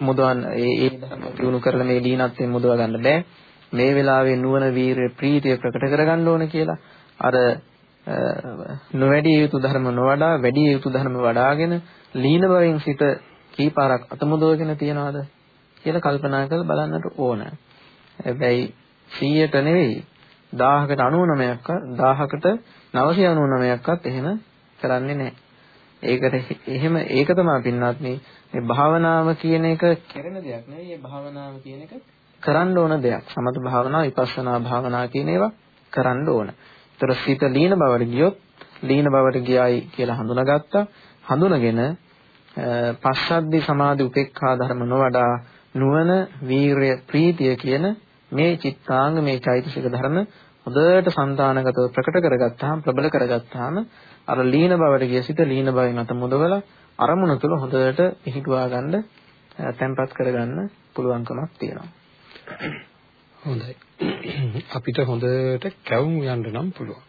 මුදවන් ඒ ඒ ධර්ම දිනු කරලා මේ ලීනත්වයෙන් මුදව ගන්න බෑ. මේ වෙලාවේ නුවණ වීරිය ප්‍රීතිය ප්‍රකට කරගන්න ඕන කියලා අර නොවැඩිය යුතු ධර්ම නොවඩා වැඩි යුතු ධර්ම වඩාගෙන ලීන බවෙන් සිත කීපාරක් අතමුදවගෙන තියනවාද කියලා කල්පනා කරලා බලන්නට ඕන. හැබැයි 100ට නෙවෙයි 1000කට 99ක්වත් 1000කට 999ක්වත් එහෙම කරන්නේ නැහැ. ඒකට එහෙම ඒක තමයි පින්නත් මේ මේ භාවනාව කියන එක කරන දෙයක් නෙවෙයි මේ භාවනාව කියන එක කරන්න ඕන දෙයක්. සමත භාවනාව, විපස්සනා භාවනාව කියන ඒවා කරන්න ඕන. ඒතර සිත දීන බවට ගියොත් දීන බවට ගියයි කියලා හඳුනාගත්තා. හඳුනගෙන පස්සද්දි සමාධි උපේක්ඛා ධර්ම නොවඩා නුවණ, වීරය, ප්‍රීතිය කියන මේ චිත්තාංග මේ චෛතසික ධර්ම හොඳට సంతానගතව ප්‍රකට කරගත්තාම ප්‍රබල කරගත්තාම අර ලීන බවට ගිය සිත ලීන බවෙන් අත මුදවලා අරමුණ තුළ හොඳට පිහිටුවා ගන්න තැම්පත් කරගන්න පුළුවන්කමක් තියෙනවා. හොඳයි. අපිට හොඳට කැවුම් යන්න නම් පුළුවන්.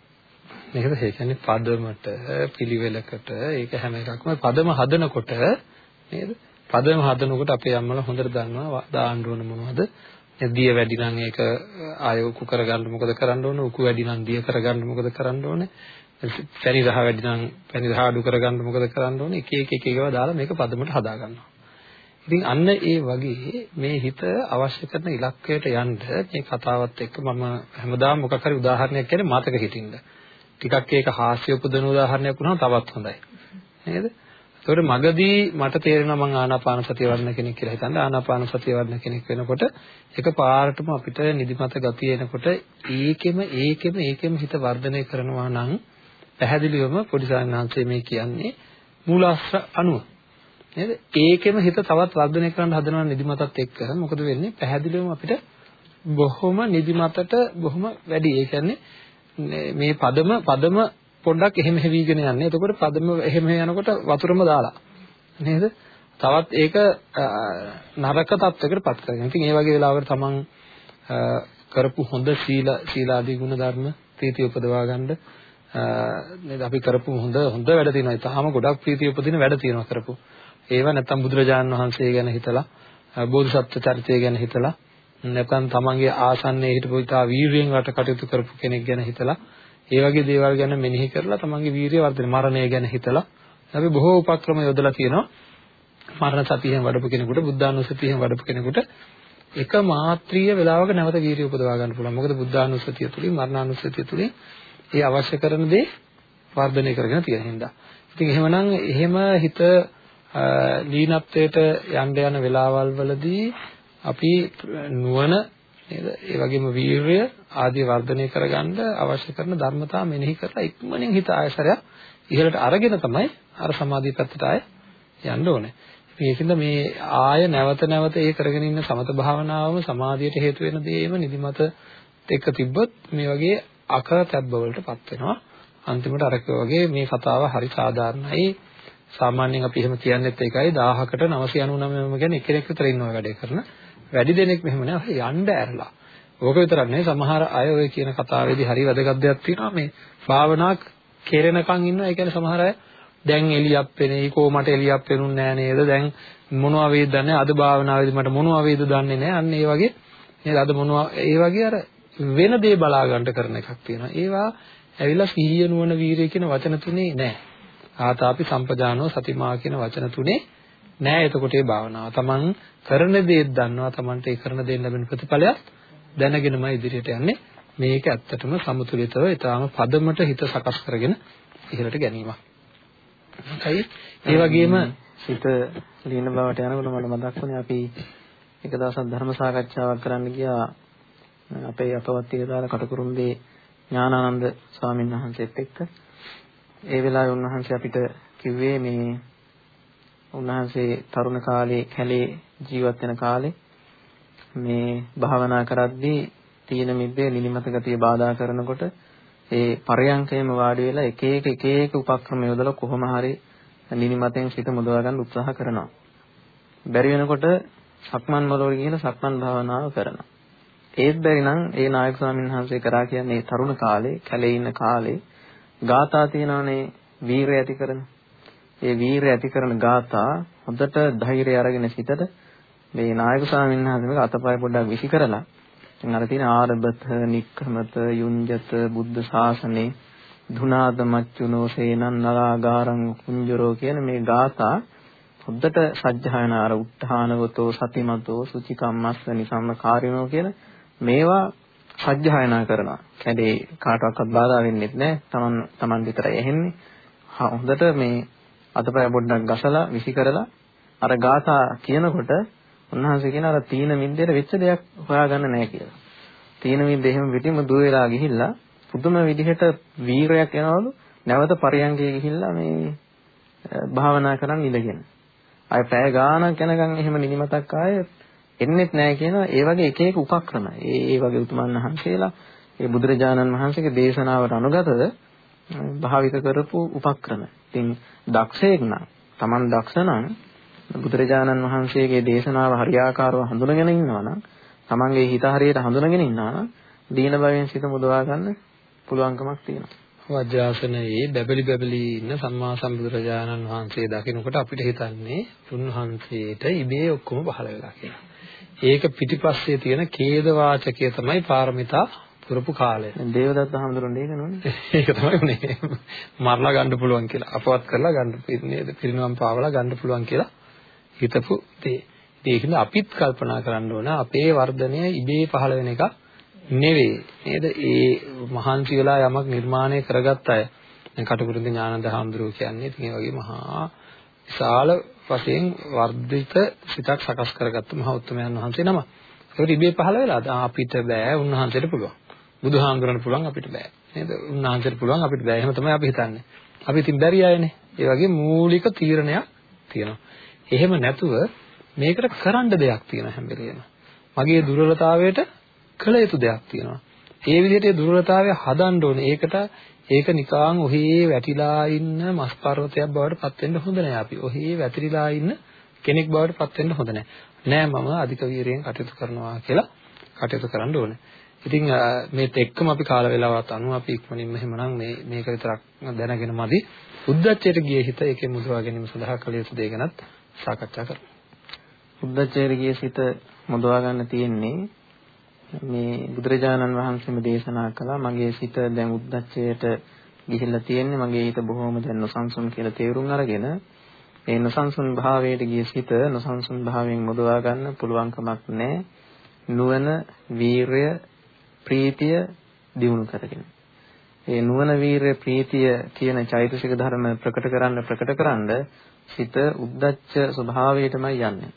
නේද? ඒ කියන්නේ පදමට පිළිවෙලකට ඒක හැම එකක්ම පදම හදනකොට නේද? පදම හදනකොට අපේ අම්මලා හොඳට දන්නවා දාන්න ඕන මොනවද? දිය වැඩි නම් ඒක ආය උකු කරගන්න මොකද කරන්න ඕන? උකු වැඩි නම් දිය කරගන්න මොකද කරන්න ඕනේ? පැණි රහ වැඩි නම් පැණි රහ අඩු කරගන්න මොකද කරන්න ඕනේ? එක එක එක ඒවා දාලා මේක පදමට හදා ගන්නවා. ඉතින් අන්න ඒ වගේ මේ හිත අවශ්‍ය කරන ඉලක්කයට යන්න මේ කතාවත් එක්ක මම හැමදාම මොකක් හරි උදාහරණයක් කියන්නේ මතක හිටින්න. ටිකක් ඒක හාස්‍ය උපදවන උදාහරණයක් වුණාම තවත් හොඳයි. නේද? ඒතකොට මගදී මට තේරෙනවා මම ආනාපාන සතිය වඩන කෙනෙක් කියලා හිතන්න ආනාපාන සතිය වඩන කෙනෙක් වෙනකොට එක පාරටම අපිට නිදිමත ගතිය එනකොට ඒකෙම ඒකෙම ඒකෙම හිත වර්ධනය කරනවා නම් පැහැදිලිවම පොඩි සාන්නාංශයේ මේ කියන්නේ මූලාශ්‍ර අණුව නේද ඒකෙම හිත තවත් වර්ධනය කරන්න හදනවා නිදිමතත් එක්ක මොකද වෙන්නේ පැහැදිලිවම අපිට බොහොම නිදිමතට බොහොම වැඩි ඒ කියන්නේ මේ පදම පදම පොඩ්ඩක් එහෙම හැවිගෙන යන්නේ. එතකොට පදම එහෙම යනකොට වතුරම දාලා. නේද? තවත් ඒක නරක තත්වයකට පත් කරගෙන. ඉතින් ඒ වගේ වෙලාවකට තමන් කරපු හොඳ සීල සීලාදී ගුණ ධර්ම ප්‍රීතිය උපදවා ගන්න නේද අපි කරපු හොඳ හොඳ වැඩ තියෙනවා. ඊටාම ගොඩක් ප්‍රීතිය උපදින වැඩ තියෙනවා කරපු. ඒව නැත්තම් බුදුරජාණන් වහන්සේ ගැන හිතලා බෝධිසත්ව චරිතය ගැන හිතලා නැත්නම් තමන්ගේ ආසන්නයේ හිටපු ඉතා වීරියෙන් වට කටයුතු කරපු කෙනෙක් ගැන හිතලා ඒ වගේ දේවල් ගැන මෙනෙහි කරලා තමන්ගේ වීරිය වර්ධනය මරණය ගැන හිතලා අපි බොහෝ උපක්‍රම යොදලා තියෙනවා මරණ සතියෙන් වඩපු කෙනෙකුට බුද්ධානුස්සතියෙන් වඩපු කෙනෙකුට එක මාත්‍රීය වෙලාවක නැවත වීරිය උපදවා ගන්න පුළුවන්. මොකද බුද්ධානුස්සතිය තුලින් මරණානුස්සතිය තුලින් ඒ අවශ්‍ය කරන දේ වර්ධනය කරගෙන තියෙන හින්දා. ඉතින් එහෙමනම් එහෙම හිත ලීනත්වයට යන්න යන වෙලාවල් වලදී අපි නුවණ නේද? ඒ වගේම වීරය ආදී වර්ධනය කරගන්න අවශ්‍ය කරන ධර්මතා මෙනෙහි කරලා ඉක්මනින් හිත ආයසරයක් ඉහළට අරගෙන තමයි අර සමාධිය පැත්තට ආය යන්න ඕනේ. ඉතින් ඒකින්ද මේ ආය නැවත නැවත ඒ කරගෙන ඉන්න සමත භාවනාවම සමාධියට හේතු වෙන දේම නිදිමත එක්ක තිබ්බොත් මේ වගේ අකතැබ්බ වලටපත් වෙනවා. අන්තිමට අරක වගේ මේ කතාව හරි සාධාරණයි. සාමාන්‍යයෙන් අපි එහෙම කියන්නේත් ඒකයි 1000කට 999ම කියන්නේ එක්කෙනෙක් විතර ඉන්නවා වැඩේ කරන. වැඩි දෙනෙක් මෙහෙම නෑ යන්න ඇරලා. ඕක විතරක් නෙවෙයි සමහර අය ඔය කියන කතාවේදී හරි වැදගත් දෙයක් තියෙනවා මේ භාවනා කෙරෙනකන් ඉන්නවා. ඒ කියන්නේ සමහර අය දැන් එළියක් පෙනෙයි කෝ මට එළියක් පෙනුන්නේ නෑ නේද? දැන් මොනවා වේද දන්නේ අද භාවනාවේදී මට මොනවා වේද දන්නේ නෑ. අන්න ඒ වගේ නේද? අද මොනවා ඒ වගේ අර වෙන දේ බලා ගන්න කරන එකක් තියෙනවා. ඒවා ඇවිල්ලා සිහිය නුවණ වීරිය කියන වචන තුනේ නෑ. ආතාපි සම්පජානෝ සතිමා කියන වචන තුනේ නෑ එතකොට ඒ භාවනාව. Taman කරන දේත් දන්නවා Tamanට ඒ කරන දේෙන් ලැබෙන ප්‍රතිඵලයක් දැනගෙනම ඉදිරියට යන්නේ. මේක ඇත්තටම සමතුලිතව ඊටාම පදමට හිත සකස් කරගෙන ඉහළට ගැනීමක්. හරි. ඒ වගේම හිත ලීන බවට යනකොට මට මතක් වුණේ අපි එක දවසක් ධර්ම සාකච්ඡාවක් කරන්න ගියා අපේ අපවත් තියදාල කටුකුරුන්දී ඥානානන්ද ස්වාමීන් වහන්සේත් එක්ක ඒ වෙලාවේ උන්වහන්සේ අපිට කිව්වේ මේ උන්වහන්සේ තරුණ කාලේ කැලේ ජීවත් වෙන කාලේ මේ භාවනා කරද්දී තීන මිද්දේ නිලිමත ගතිය බාධා කරනකොට ඒ පරයන්කේම වාඩි වෙලා එක එක එක එක උපක්‍රම යොදලා කොහොම හරි නිලිමතෙන් සිත මුදවා ගන්න උත්සාහ කරනවා. බැරි වෙනකොට සක්මන් වලට ගිහින් සක්මන් භාවනාව කරනවා. ඒත් බැරි නම් ඒ නායක ස්වාමීන් වහන්සේ කරා කියන්නේ තරුණ කාලේ කැලේ ඉන්න කාලේ ගාථා තියෙනවනේ වීරය ඇති කරන. ඒ වීරය ඇති කරන ગાථා හොඳට ධෛර්යය අරගෙන සිටට මේ නායක ස්වාමීන් වහන්සේ මේක අතපය පොඩ්ඩක් විසි කරලා දැන් අර තියෙන ආරබත නික්කමත යුඤ්ජත බුද්ධ ශාසනේ ධුනාද මච්චුනෝ සේනන් නරාගාරං කුංජරෝ කියන මේ ગાථා හොද්දට සජ්ජායන අර උත්හානවතෝ සතිමතෝ සුචිකම්මස්ස නිසම්ම කාර්යනෝ කියන මේවා සජ්ජායනා කරනවා. කැඩේ කාටවත් බාධා වෙන්නේ නැහැ. Taman Taman විතරයි ඇහෙන්නේ. හොඳට මේ අතපය පොඩ්ඩක් ගසලා විසි කරලා අර ගාථා කියනකොට උන්වහන්සේ කියන අර තීන මිද්දේට වෙච්ච දෙයක් හොයාගන්න නැහැ කියලා. තීන මිද්ද එහෙම පිටින්ම දුව වෙලා ගිහිල්ලා පුදුම විදිහට වීරයක් එනවලු නැවත පරියංගයේ ගිහිල්ලා මේ භාවනා කරන් ඉඳගෙන. අය පැය ගාණක් යනකම් එහෙම නිදිමතක් ආයේ එන්නෙත් නැහැ කියනවා ඒ වගේ එක එක උපක්‍රම. ඒ ඒ වගේ උතුමන් වහන්සේලා ඒ බුදුරජාණන් වහන්සේගේ දේශනාවට අනුගතව භාවිත කරපු උපක්‍රම. ඉතින් දක්ෂයෙක් නම් Taman දක්ෂ නම් බුදුරජාණන් වහන්සේගේ දේශනාව හරියාකාරව හඳුනගෙන ඉන්නවා නම් Tamanගේ හිත හරියට හඳුනගෙන ඉන්නවා නම් දීන භවයෙන් සිත මුදවා ගන්න පුළුවන්කමක් තියෙනවා. වජ්‍රාසනයේ බැබලි බැබලි ඉන්න සම්මා සම්බුදුරජාණන් වහන්සේ දකිනකොට අපිට හිතන්නේ උන්වහන්සේට ඉබේ ඔක්කොම පහළ වෙලා කියලා. ඒක පිටිපස්සේ තියෙන ඛේද වාචකය තමයි පාරමිතා පුරපු කාලය. දේවදත්ත හඳුරන්නේ ඒක නෝනේ. ඒක තමයි උනේ. මරලා ගන්න පුළුවන් කියලා. අපවත් කරලා ගන්න නේද? පිරිනවම් පාවලා ගන්න පුළුවන් කියලා හිතපු දේ. ඒකින්ද අපිත් කල්පනා කරන්න ඕන අපේ වර්ධනය ඉබේ පහළ වෙන එකක් නෙවෙයි නේද? ඒ මහන්සි වෙලා යමක් නිර්මාණය කරගත්ත අය. දැන් කටුකුරුන්ද ඥානන්ද හාමුදුරුවෝ කියන්නේ ඉතින් ඒ වගේ මහා විශාල වශයෙන් වර්ධිත සිතක් සකස් කරගත්ත මහ උත්තමයන් වහන්සේ නම. ඒකට ඉබේ පහළ වෙලා අපිට බෑ උන්වහන්සේට පුළුවන්. බුදුහාමුදුරන් පුළුවන් අපිට බෑ. නේද? උන්වහන්සේට පුළුවන් අපිට බෑ. එහෙම තමයි අපි හිතන්නේ. අපි ඉතින් බැරි අයනේ. ඒ වගේ මූලික තීරණයක් තියෙනවා. එහෙම නැතුව මේකට කරන්න දෙයක් තියෙනවා හැම වෙලේම. මගේ දුර්වලතාවයට කළ යුතු දෙයක් තියෙනවා. ඒ විදිහට ඒ දුර්වලතාවය හදන්න ඕනේ. ඒකට ඒක නිකන් ඔහේ වැටිලා ඉන්න මස් පර්වතයක් බවට පත් වෙන්න හොඳ නෑ අපි. ඔහේ වැතිරිලා ඉන්න කෙනෙක් බවට පත් වෙන්න හොඳ නෑ. නෑ මම අධික වීරියෙන් කටයුතු කරනවා කියලා කටයුතු කරන්න ඕනේ. ඉතින් මේත් එක්කම අපි කාල වේලාවත් අනුව අපි ඉක්මනින්ම එහෙමනම් මේ මේක විතරක් දැනගෙන මදි. උද්දච්චයට ගිය හිත ඒකේ මුදවා ගැනීම සඳහා කළ යුතු දේ ගැනත් සාකච්ඡා කරමු. උද්දච්චයට ගිය සිත මුදවා ගන්න තියෙන්නේ මේ බුදුරජාණන් වහන්සේම දේශනා කළා මගේ සිත දැන් උද්දච්චයට ගිහිල්ලා තියෙන්නේ මගේ හිත බොහොම දැන් නොසන්සුන් කියලා තේරුම් අරගෙන ඒ නොසන්සුන් භාවයට ගිය සිත නොසන්සුන් භාවයෙන් මුදවා ගන්න පුළුවන් කමක් නැහැ. නුවණ වීරය ප්‍රීතිය දියුණු කරගෙන. ඒ නුවණ වීරය ප්‍රීතිය කියන චෛතසික ධර්ම ප්‍රකට කරන්න ප්‍රකට කරන්න සිත උද්දච්ච ස්වභාවයටමයි යන්නේ.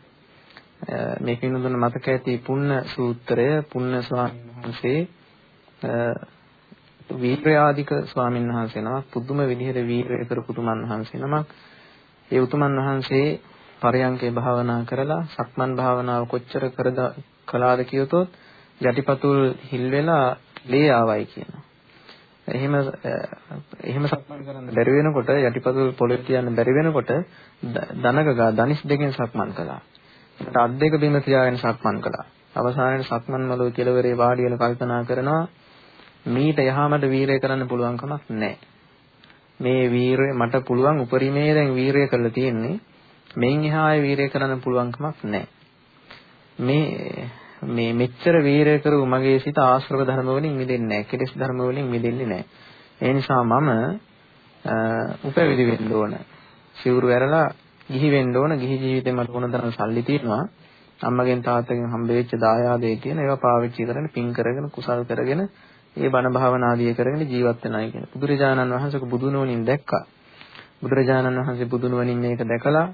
මේ පින්දුන මතක ඇති පුන්න සූත්‍රය පුන්න ස්වාමීන් වහන්සේ වීරයාධික ස්වාමීන් වහන්සේ නමක් පුදුම විදිහට වීරය කරපු උතුමන් වහන්සේ නමක් ඒ උතුමන් වහන්සේ පරයන්කේ භාවනා කරලා සක්මන් භාවනාව කොච්චර කරද කළාද කියතොත් යටිපතුල් හිල් වෙලා ලේ ආවයි කියනවා. එහෙම එහෙම සක්මන් කරන්න බැරි වෙනකොට යටිපතුල් පොළොවේ තියන්න බැරි වෙනකොට දනක ගා දනිස් දෙකෙන් සක්මන් කළා. අත් දෙක බිම තියාගෙන සක්මන් කළා. අවසානයේ සක්මන් මළුවේ කෙළවරේ වාඩි වෙලා කල්පනා කරනවා මීට යහමඩ වීරය කරන්න පුළුවන් කමක් නැහැ. මේ වීරය මට පුළුවන් උපරිමයේ දැන් වීරය කරලා තියෙන්නේ. මෙයින් එහායේ වීරය කරන්න පුළුවන් කමක් නැහැ. මේ මේ මෙච්චර වීරය කරු මගේ සිත ආශ්‍රව ධර්ම වලින් මිදෙන්නේ නැහැ. කෙලෙස් ධර්ම වලින් මිදෙන්නේ නැහැ. ඒ නිසා මම උපවිදි වෙන්න ඕන. සිවුරු ඇරලා ගිහි වෙන්න ඕන ගිහි ජීවිතේ මට ඕන තරම් සල්ලි තියෙනවා අම්මගෙන් තාත්තගෙන් හම්බෙච්ච දායාදේ තියෙන ඒවා පාවිච්චි කරගෙන පින් කරගෙන කුසල් කරගෙන ඒ බණ භාවනා ආදිය කරගෙන ජීවත් වෙනයි කියන. බුදුරජාණන් වහන්සේක බුදුනුවණින් දැක්කා. බුදුරජාණන් වහන්සේ බුදුනුවණින් මේක දැකලා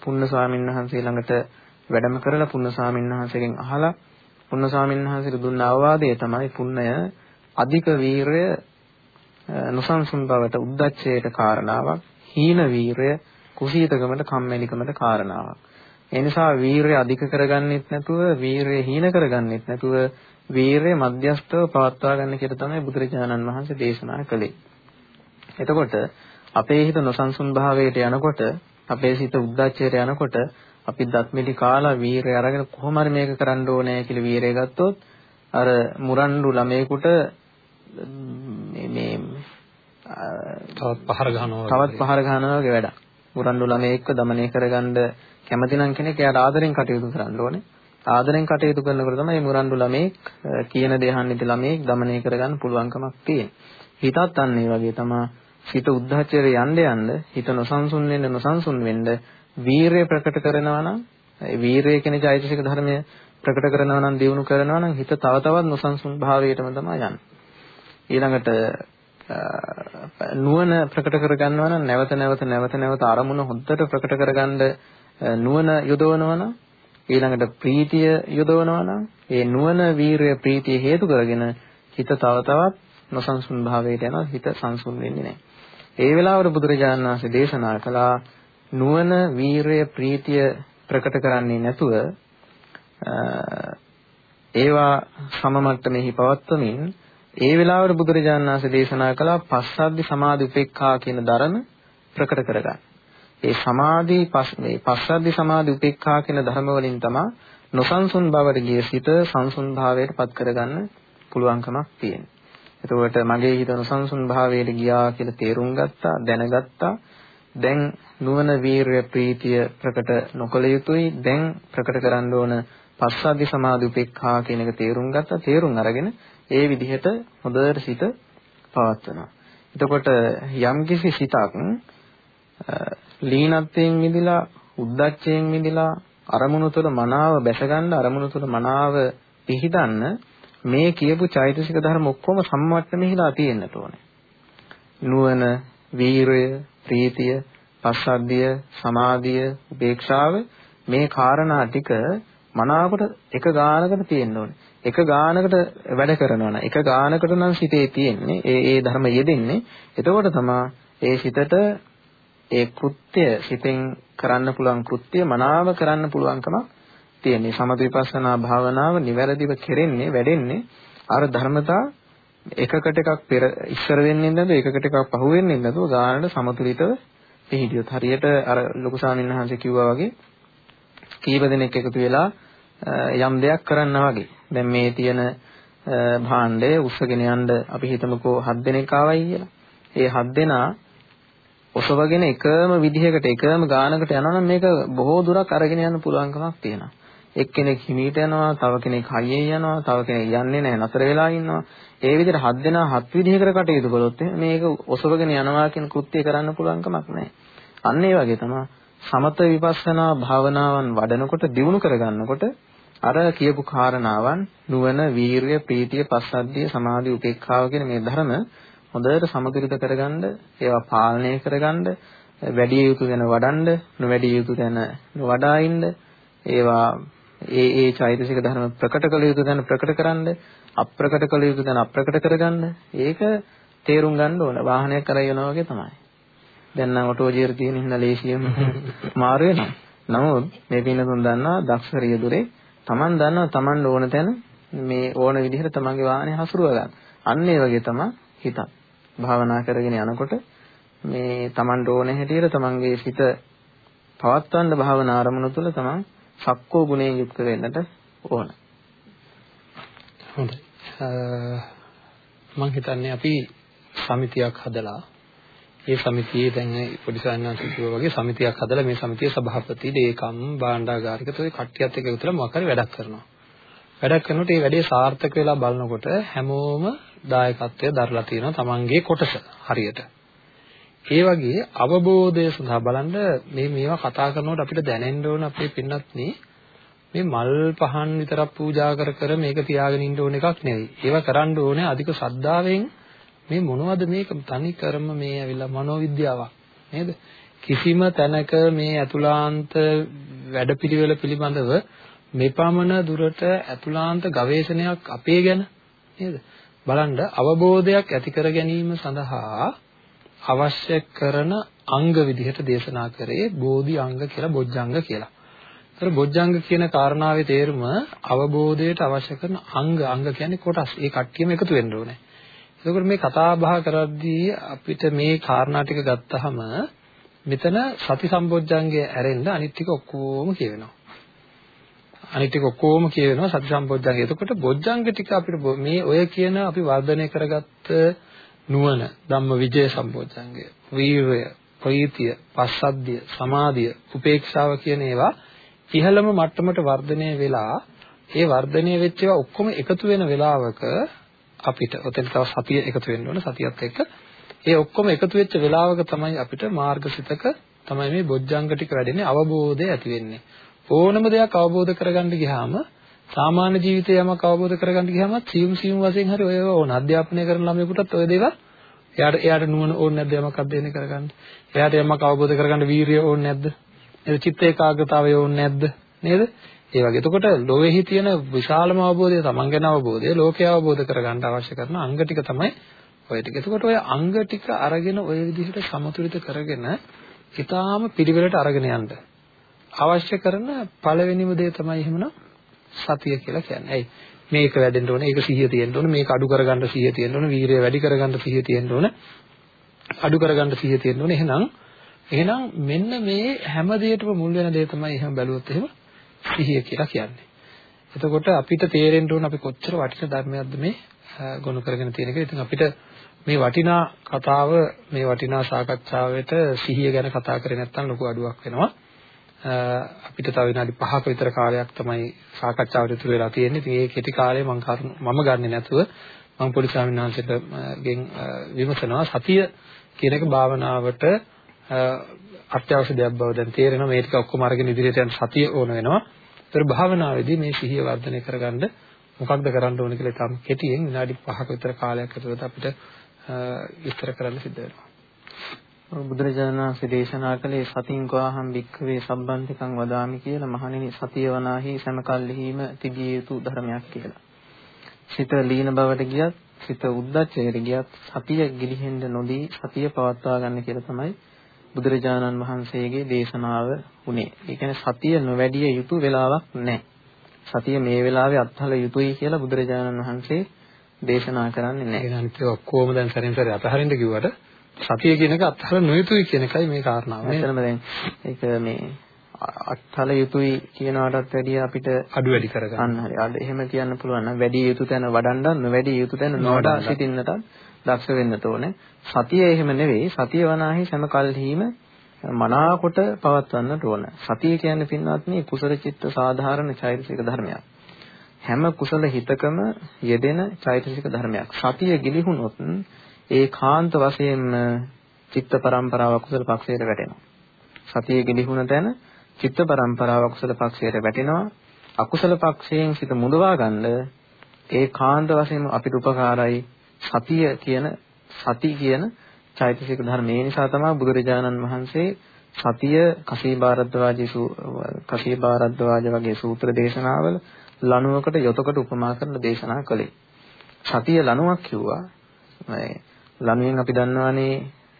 පුන්න ස්වාමීන් වහන්සේ ළඟට වැඩම කරලා පුන්න ස්වාමීන් වහන්සේගෙන් අහලා පුන්න ස්වාමීන් වහන්සේට දුන්න අවවාදය තමයි පුන්නය අධික වීරය නොසන්සුන් බවට උද්දච්චයට කාරණාවක් හීන වීරය කුසීතකමට කම්මැලිකමට කාරණාවක්. ඒ නිසා වීරය අධික කරගන්නෙත් නැතුව වීරය හීන කරගන්නෙත් නැතුව වීරය මධ්‍යස්තව පවත්වා ගන්න කියලා තමයි බුදුරජාණන් වහන්සේ දේශනා කළේ. එතකොට අපේ හිත නොසන්සුන් භාවයට යනකොට අපේ සිත උද්දච්චයට යනකොට අපි දත්මිලි කාලා වීරය අරගෙන කොහොම හරි මේක කරන්න ඕනේ කියලා වීරය ගත්තොත් අර මුරණ්ඩු ළමයෙකුට මේ තවත් පහර ගන්නවා තවත් පහර ගන්නවා වගේ වැඩක්. උරන්ඩු ළමයෙක්ව දමනය කරගන්න කැමති නම් කෙනෙක් එයාට ආදරෙන් කටයුතු කරන්න ඕනේ. ආදරෙන් කටයුතු කරනකොට තමයි මුරන්ඩු ළමයෙක් කියන දේ අහන්නේ ළමයෙක් දමනය කරගන්න පුළුවන්කමක් තියෙන්නේ. හිතත් අන්න ඒ වගේ තමයි හිත උද්ධාචරය යන්න යන්න හිත නොසන්සුන් වෙන්න නොසන්සුන් වෙන්න වීරය ප්‍රකට කරනවා නම් ඒ වීරය කියන චෛතසික ධර්මය ප්‍රකට කරනවා නම් දියුණු කරනවා නම් හිත තව තවත් නොසන්සුන් භාවයටම තමයි යන්නේ. ඊළඟට නුවණ ප්‍රකට කරගන්නවා නම් නැවත නැවත නැවත නැවත අරමුණ හොද්දට ප්‍රකට කරගන්න නුවණ යොදවනවා නම් ඊළඟට ප්‍රීතිය යොදවනවා නම් ඒ නුවණ වීරය ප්‍රීතිය හේතු කරගෙන හිත තව තවත් නොසන්සුන් භාවයට යනවා හිත සංසුන් වෙන්නේ නැහැ. ඒ වෙලාවට බුදුරජාණන් වහන්සේ දේශනා කළා නුවණ වීරය ප්‍රීතිය ප්‍රකට කරන්නේ නැතුව ඒවා සම මට්ටමෙහි පවත්වමින් ඒ වෙලාවට බුදුරජාණන් වහන්සේ දේශනා කළා පස්සද්ධි සමාධි උපේක්ඛා කියන ධර්ම ප්‍රකට කරගන්න. ඒ සමාධි මේ පස්සද්ධි සමාධි උපේක්ඛා කියන ධර්ම වලින් තමයි නොසන්සුන් බවට ගිය සිත සංසුන් භාවයට පත් කරගන්න පුළුවන්කමක් තියෙන්නේ. එතකොට මගේ හිත නොසන්සුන් භාවයට ගියා කියලා තේරුම් ගත්තා, දැනගත්තා. දැන් නුවණ වීරය ප්‍රීතිය ප්‍රකට නොකළ යුතුයි. දැන් ප්‍රකට කරන්න ඕන පස්සද්ධි සමාධි උපේක්ඛා කියන එක තේරුම් ගත්තා. තේරුම් අරගෙන ඒ විදිහට හොඳට සිත පවත්වනවා. එතකොට යම්කිසි සිතක් ලීනත්වයෙන් මිදිලා උද්දච්චයෙන් මිදිලා අරමුණු තුළ මනාව බැසගන්න අරමුණු තුළ මනාව පිහිටන්න මේ කියපු චෛතසික ධර්ම ඔක්කොම සම්මට්ටමෙහිලා තියෙන්නට ඕනේ. නුවණ, වීරය, ප්‍රීතිය, පස්සද්ධිය, සමාධිය, උපේක්ෂාව මේ කාරණා ටික මනාවකට එක ගානකට තියෙන්න ඕනේ. එක ගානකට වැඩ කරනවා නම් එක ගානකට නම් සිතේ තියෙන්නේ ඒ ඒ ධර්ම යෙදෙන්නේ. එතකොට තමයි ඒ සිතට ඒ කෘත්‍ය සිතෙන් කරන්න පුළුවන් කෘත්‍ය මනාව කරන්න පුළුවන්කමක් තියෙන්නේ. සමථ විපස්සනා භාවනාව නිවැරදිව කෙරෙන්නේ වැඩෙන්නේ අර ධර්මතා එකකට එකක් පෙර ඉස්සර වෙන්නේ නැද්ද එකකට එකක් පහු වෙන්නේ නැද්ද ගානට සමතුලිතව පිහිටියොත් හරියට අර ලොකු ස්වාමීන් වහන්සේ කිව්වා වගේ කීප දෙනෙක් එකතු වෙලා යම් දෙයක් කරන්නා වගේ. දැන් මේ තියෙන භාණ්ඩය උස්සගෙන යන්න අපි හිතමුකෝ හත් දෙනෙක් ආවයි කියලා. ඒ හත් දෙනා ඔසවගෙන එකම විදිහකට එකම ගානකට යනවා නම් මේක බොහෝ දුරක් අරගෙන යන්න පුළුවන්කමක් තියෙනවා. එක්කෙනෙක් හිමීට යනවා, තව කෙනෙක් හයියෙන් යනවා, තව කෙනෙක් යන්නේ නැහැ, නතර වෙලා ඉන්නවා. ඒ විදිහට හත් දෙනා හත් විදිහකට කටයුතු කළොත් මේක ඔසවගෙන යනවා කියන කෘත්‍ය කරන්න පුළුවන් කමක් නැහැ. අන්න ඒ වගේ තමයි සමත විපස්සනා භාවනාවන් වඩනකොට දියුණු කරගන්නකොට අර කියපු කාරණාවන් නුවණ, වීරිය, ප්‍රීතිය, පස්සද්ධිය, සමාධි, උපේක්ඛාව කියන මේ ධර්ම හොඳට සමතුලිත කරගන්න, ඒවා පාලනය කරගන්න, වැඩි යුතු වෙන වඩන්න, නොවැඩි යුතු වෙන නොවඩා ඉන්න, ඒවා ඒ ඒ චෛතසික ධර්ම ප්‍රකට කළ යුතු දැන ප්‍රකට කරන්න අප්‍රකට කළ යුතු දැන අප්‍රකට කරගන්න ඒක තේරුම් ගන්න ඕන. වාහනයක් කරා යනවා වගේ තමයි. දැන් නම් ඔටෝ ජීර් තියෙන හින්දා ලේසියෙම මාරු වෙනවා. නමුත් මේ පින්නතුන් දන්නවා දක්ෂ රියදුරේ Taman දන්නවා Taman ඕන තැන මේ ඕන විදිහට තමන්ගේ වාහනේ හසුරුව ගන්න අන්න ඒ වගේ තමයි හිතත් භාවනා කරගෙන යනකොට මේ Taman ඕන හැටියට තමන්ගේ සිත පවත්වන්න භාවනා ආරමුණු තුළ තමන් සක්කෝ ගුණයෙන් යුක්ත වෙන්නට ඕන. හොඳයි. මම හිතන්නේ අපි සමිතියක් හදලා ඒ සමිතියේ දැන් පොඩි සායනාංශ කිව්වා වගේ සමිතියක් හදලා මේ සමිතියේ සභාපති, දේකම්, භාණ්ඩාගාරිකතු ඒ කට්ටියත් එක්ක එකතුලා මොකක් හරි වැඩක් කරනවා. වැඩක් කරනකොට මේ වැඩේ සාර්ථක වෙලා බලනකොට හැමෝම දායකත්වය දරලා තියෙනවා තමන්ගේ කොටස හරියට. ඒ වගේ අවබෝධය සඳහා බලන්න මේ මේවා කතා කරනකොට අපිට දැනෙන්න ඕන අපේ පින්නත් මේ මල් පහන් විතරක් පූජා කර කර මේක තියාගෙන ඉන්න ඕන එකක් නෙවෙයි. ඒවා කරන්න ඕනේ අධික ශ්‍රද්ධාවෙන් මේ මොනවද මේක තනි කරම මේ ඇවිල්ලා මනෝවිද්‍යාවක් නේද? කිසිම තැනක මේ අතුලාන්ත වැඩපිළිවෙල පිළිබඳව මෙපමණ දුරට අතුලාන්ත ගවේෂණයක් අපේ ගැන නේද? බලන්න අවබෝධයක් ඇති කර ගැනීම සඳහා අවශ්‍ය කරන අංග විදිහට දේශනා කරේ බෝධි අංග කියලා බොජ්ජංග කියලා. ඒතර බොජ්ජංග කියන කාරණාවේ තේරුම අවබෝධයට අවශ්‍ය කරන අංග අංග කියන්නේ කොටස්. ඒ කට්ටියම එකතු වෙන්න ඕනේ. එතකොට මේ කතා බහ කරද්දී අපිට මේ කාරණා ටික ගත්තාම මෙතන සති සම්බොජ්ජංගය ඇරෙන්න අනිත් ටික ඔක්කොම කියවෙනවා. අනිත් ටික ඔක්කොම කියවෙනවා සති සම්බොජ්ජංගය. එතකොට බොජ්ජංග ටික අපිට මේ ඔය කියන අපි වර්ධනය කරගත්ත නුවණ ධම්ම විජය සම්බෝධංගය වීරය ප්‍රීතිය පස්සද්ධිය සමාධිය උපේක්ෂාව කියන ඒවා ඉහළම මට්ටමට වර්ධනය වෙලා ඒ වර්ධනය වෙච්ච ඒවා ඔක්කොම එකතු වෙන වෙලාවක අපිට ඔතෙන් තව සතිය එකතු වෙන්න ඕන සතියත් එක්ක ඒ ඔක්කොම එකතු වෙච්ච වෙලාවක තමයි අපිට මාර්ගසිතක තමයි මේ බොජ්ජංග ටික වැඩෙන්නේ අවබෝධය ඇති වෙන්නේ ඕනම දෙයක් අවබෝධ කරගන්න ගියාම සාමාන්‍ය ජීවිතේ යමක් අවබෝධ කරගන්න ගියාම සියුම් සියුම් වශයෙන් හරි ඔය ඕන අධ්‍යාපනය කරන ළමයෙකුටත් ඔය දේවල් එයාට එයාට නුවණ ඕනේ නැද්ද යමක් අධ්‍යයනය කරගන්න? එයාට යමක් අවබෝධ කරගන්න වීරිය ඕනේ නැද්ද? නේද? චිත්ත ඒකාග්‍රතාවය ඕනේ නැද්ද? නේද? ඒ වගේ. එතකොට ලෝකෙහි තියෙන විශාලම අවබෝධය තමන් ගැන අවබෝධය ලෝකය අවබෝධ කරගන්න අවශ්‍ය කරන අංග ටික තමයි ඔය ටික. එතකොට ඔය අංග ටික අරගෙන ඔය විදිහට සමතුලිත කරගෙන ඊටාම පිළිවෙලට අරගෙන යන්න අවශ්‍ය කරන පළවෙනිම දේ තමයි එහෙමනම් සතිය කියලා කියන්නේ. ඇයි? මේක වැඩෙන්න ඕනේ, ඒක සිහිය තියෙන්න ඕනේ, මේක අඩු කරගන්න සිහිය තියෙන්න ඕනේ, වීරිය වැඩි කරගන්න සිහිය තියෙන්න ඕනේ. අඩු කරගන්න සිහිය තියෙන්න ඕනේ. එහෙනම් එහෙනම් මෙන්න මේ හැම දෙයකටම මුල් වෙන දේ තමයි එහෙම බැලුවොත් එහෙම සිහිය කියලා කියන්නේ. එතකොට අපිට තේරෙන්න ඕන අපි කොච්චර වටින ධර්මයක්ද මේ ගොනු කරගෙන තියෙන එක. ඉතින් අපිට මේ වටිනා කතාව මේ වටිනා සාකච්ඡාවට සිහිය ගැන කතා කරේ නැත්නම් ලොකු අඩුවක් වෙනවා. අපිට තව විනාඩි 5ක විතර කාලයක් තමයි සාකච්ඡාවට ඉතුරු වෙලා තියෙන්නේ. ඉතින් මේ කෙටි කාලේ මම මම ගන්නෙ නැතුව මම පොඩි ස්වාමීන් වහන්සේටගෙන් විමසනවා සතිය කියන එක භාවනාවට අත්‍යවශ්‍ය දෙයක් බව දැන් තේරෙනවා. මේ ටික ඔක්කොම අරගෙන ඉදිරියට යන සතිය ඕන වෙනවා. ඒතර භාවනාවේදී මේ සිහිය වර්ධනය කරගන්න මොකක්ද කරන්න ඕන කියලා තාම කෙටියෙන් විනාඩි 5ක විතර කාලයක් ඇතුළත අපිට විස්තර කරන්න සිද්ධ වෙනවා. බුදුරජාණන් වහන්සේ දේශනා කළේ සතින් කෝහම් වික්ඛවේ සම්බන්ධිකං වදාමි කියලා මහණෙනි සතිය වනාහි සමකල්හිම තිබිය යුතු ධර්මයක් කියලා. සිත ලීන බවට ගියත් සිත උද්දච්චයට ගියත් සතිය ගිලිහෙන්න නොදී සතිය පවත්වා ගන්න කියලා තමයි බුදුරජාණන් වහන්සේගේ දේශනාව උනේ. ඒ කියන්නේ සතිය නොවැඩිය යුතු වෙලාවක් නැහැ. සතිය මේ වෙලාවේ අත්හල යුතුයි කියලා බුදුරජාණන් වහන්සේ දේශනා කරන්නේ නැහැ. ඒ අනිත් ඔක්කොම දැන් සැරෙන් සැරේ අතහරින්න කිව්වට සතිය කියන එක අත්හල නොයුතුයි කියන එකයි මේ කාරණාව. මෙතනම දැන් ඒක මේ අත්හල යුතුයි කියනවටත් වැඩිය අපිට අඩු වැඩි කරගන්න. අන්න හරි. අද එහෙම කියන්න පුළුවන් නම් වැඩි යුතු තැන වඩන්න නොවැඩි යුතු තැන නොවඩා සිටින්නට දක්ෂ වෙන්න ඕනේ. සතිය එහෙම නෙවෙයි. සතිය වනාහි සෑම කල්හිම මනාකොට පවත්වන්නට ඕන. සතිය කියන්නේ පින්වත්නි කුසල චිත්ත සාධාරණ චෛතසික ධර්මයක්. හැම කුසල හිතකම යෙදෙන චෛතසික ධර්මයක්. සතිය ගිලිහුනොත් ඒ කාන්ත වශයෙන්ම චිත්ත පරම්පරාව කුසල පක්ෂයට වැටෙනවා. සතිය ගිලිහුන තැන චිත්ත පරම්පරාව කුසල පක්ෂයට වැටෙනවා. අකුසල පක්ෂයෙන් සිත මුදවා ගන්න ඒ කාන්ත වශයෙන්ම අපිට උපකාරයි සතිය කියන සති කියන චෛතසික ධර්ම. ඒ නිසා තමයි බුදුරජාණන් වහන්සේ සතිය කසීබාරද්දවාජී කසීබාරද්දවාජ වගේ සූත්‍ර දේශනාවල ලණුවකට යොතකට උපමා කරලා දේශනා කළේ. සතිය ලණුවක් කිව්වා. මේ ලණුවෙන් අපි දන්නවානේ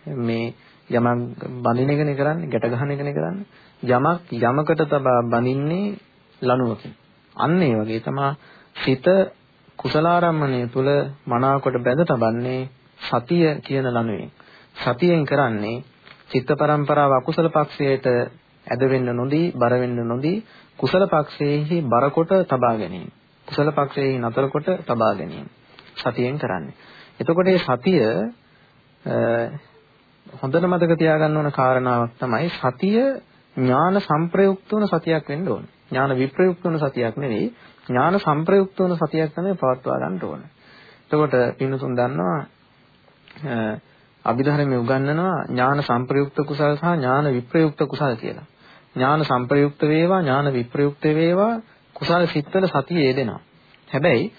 මේ යමක් බඳින එකනේ කරන්නේ, ගැට ගන්න එකනේ කරන්නේ. යමක් යමකට තබා බඳින්නේ ලණුවකින්. අන්න ඒ වගේ තමයි සිත කුසලාරම්මණය තුල මනාවකට බැඳ තබන්නේ සතිය කියන ලණුවෙන්. සතියෙන් කරන්නේ චිත්ත පරම්පරාව අකුසල පක්ෂයට ඇද වෙන්න නොදී, බර වෙන්න නොදී කුසල පක්ෂයේහි බර කොට තබා ගැනීම. කුසල පක්ෂයේහි නතර කොට තබා ගැනීම. සතියෙන් කරන්නේ. එතකොට මේ සතිය හොඳට මතක තියාගන්න ඕන කාරණාවක් තමයි සතිය ඥාන සංප්‍රයුක්ත වන සතියක් වෙන්න ඕන. ඥාන විප්‍රයුක්ත වන සතියක් නෙවෙයි ඥාන සංප්‍රයුක්ත වන සතියක් තමයි පවත්වා ගන්න ඕන. එතකොට පින්නතුන් දන්නවා අභිධර්මයේ උගන්වනවා ඥාන සංප්‍රයුක්ත කුසල සහ ඥාන විප්‍රයුක්ත කුසල කියලා. ඥාන සංප්‍රයුක්ත වේවා ඥාන විප්‍රයුක්ත වේවා කුසල සිත්වල සතිය යෙදෙනවා. හැබැයි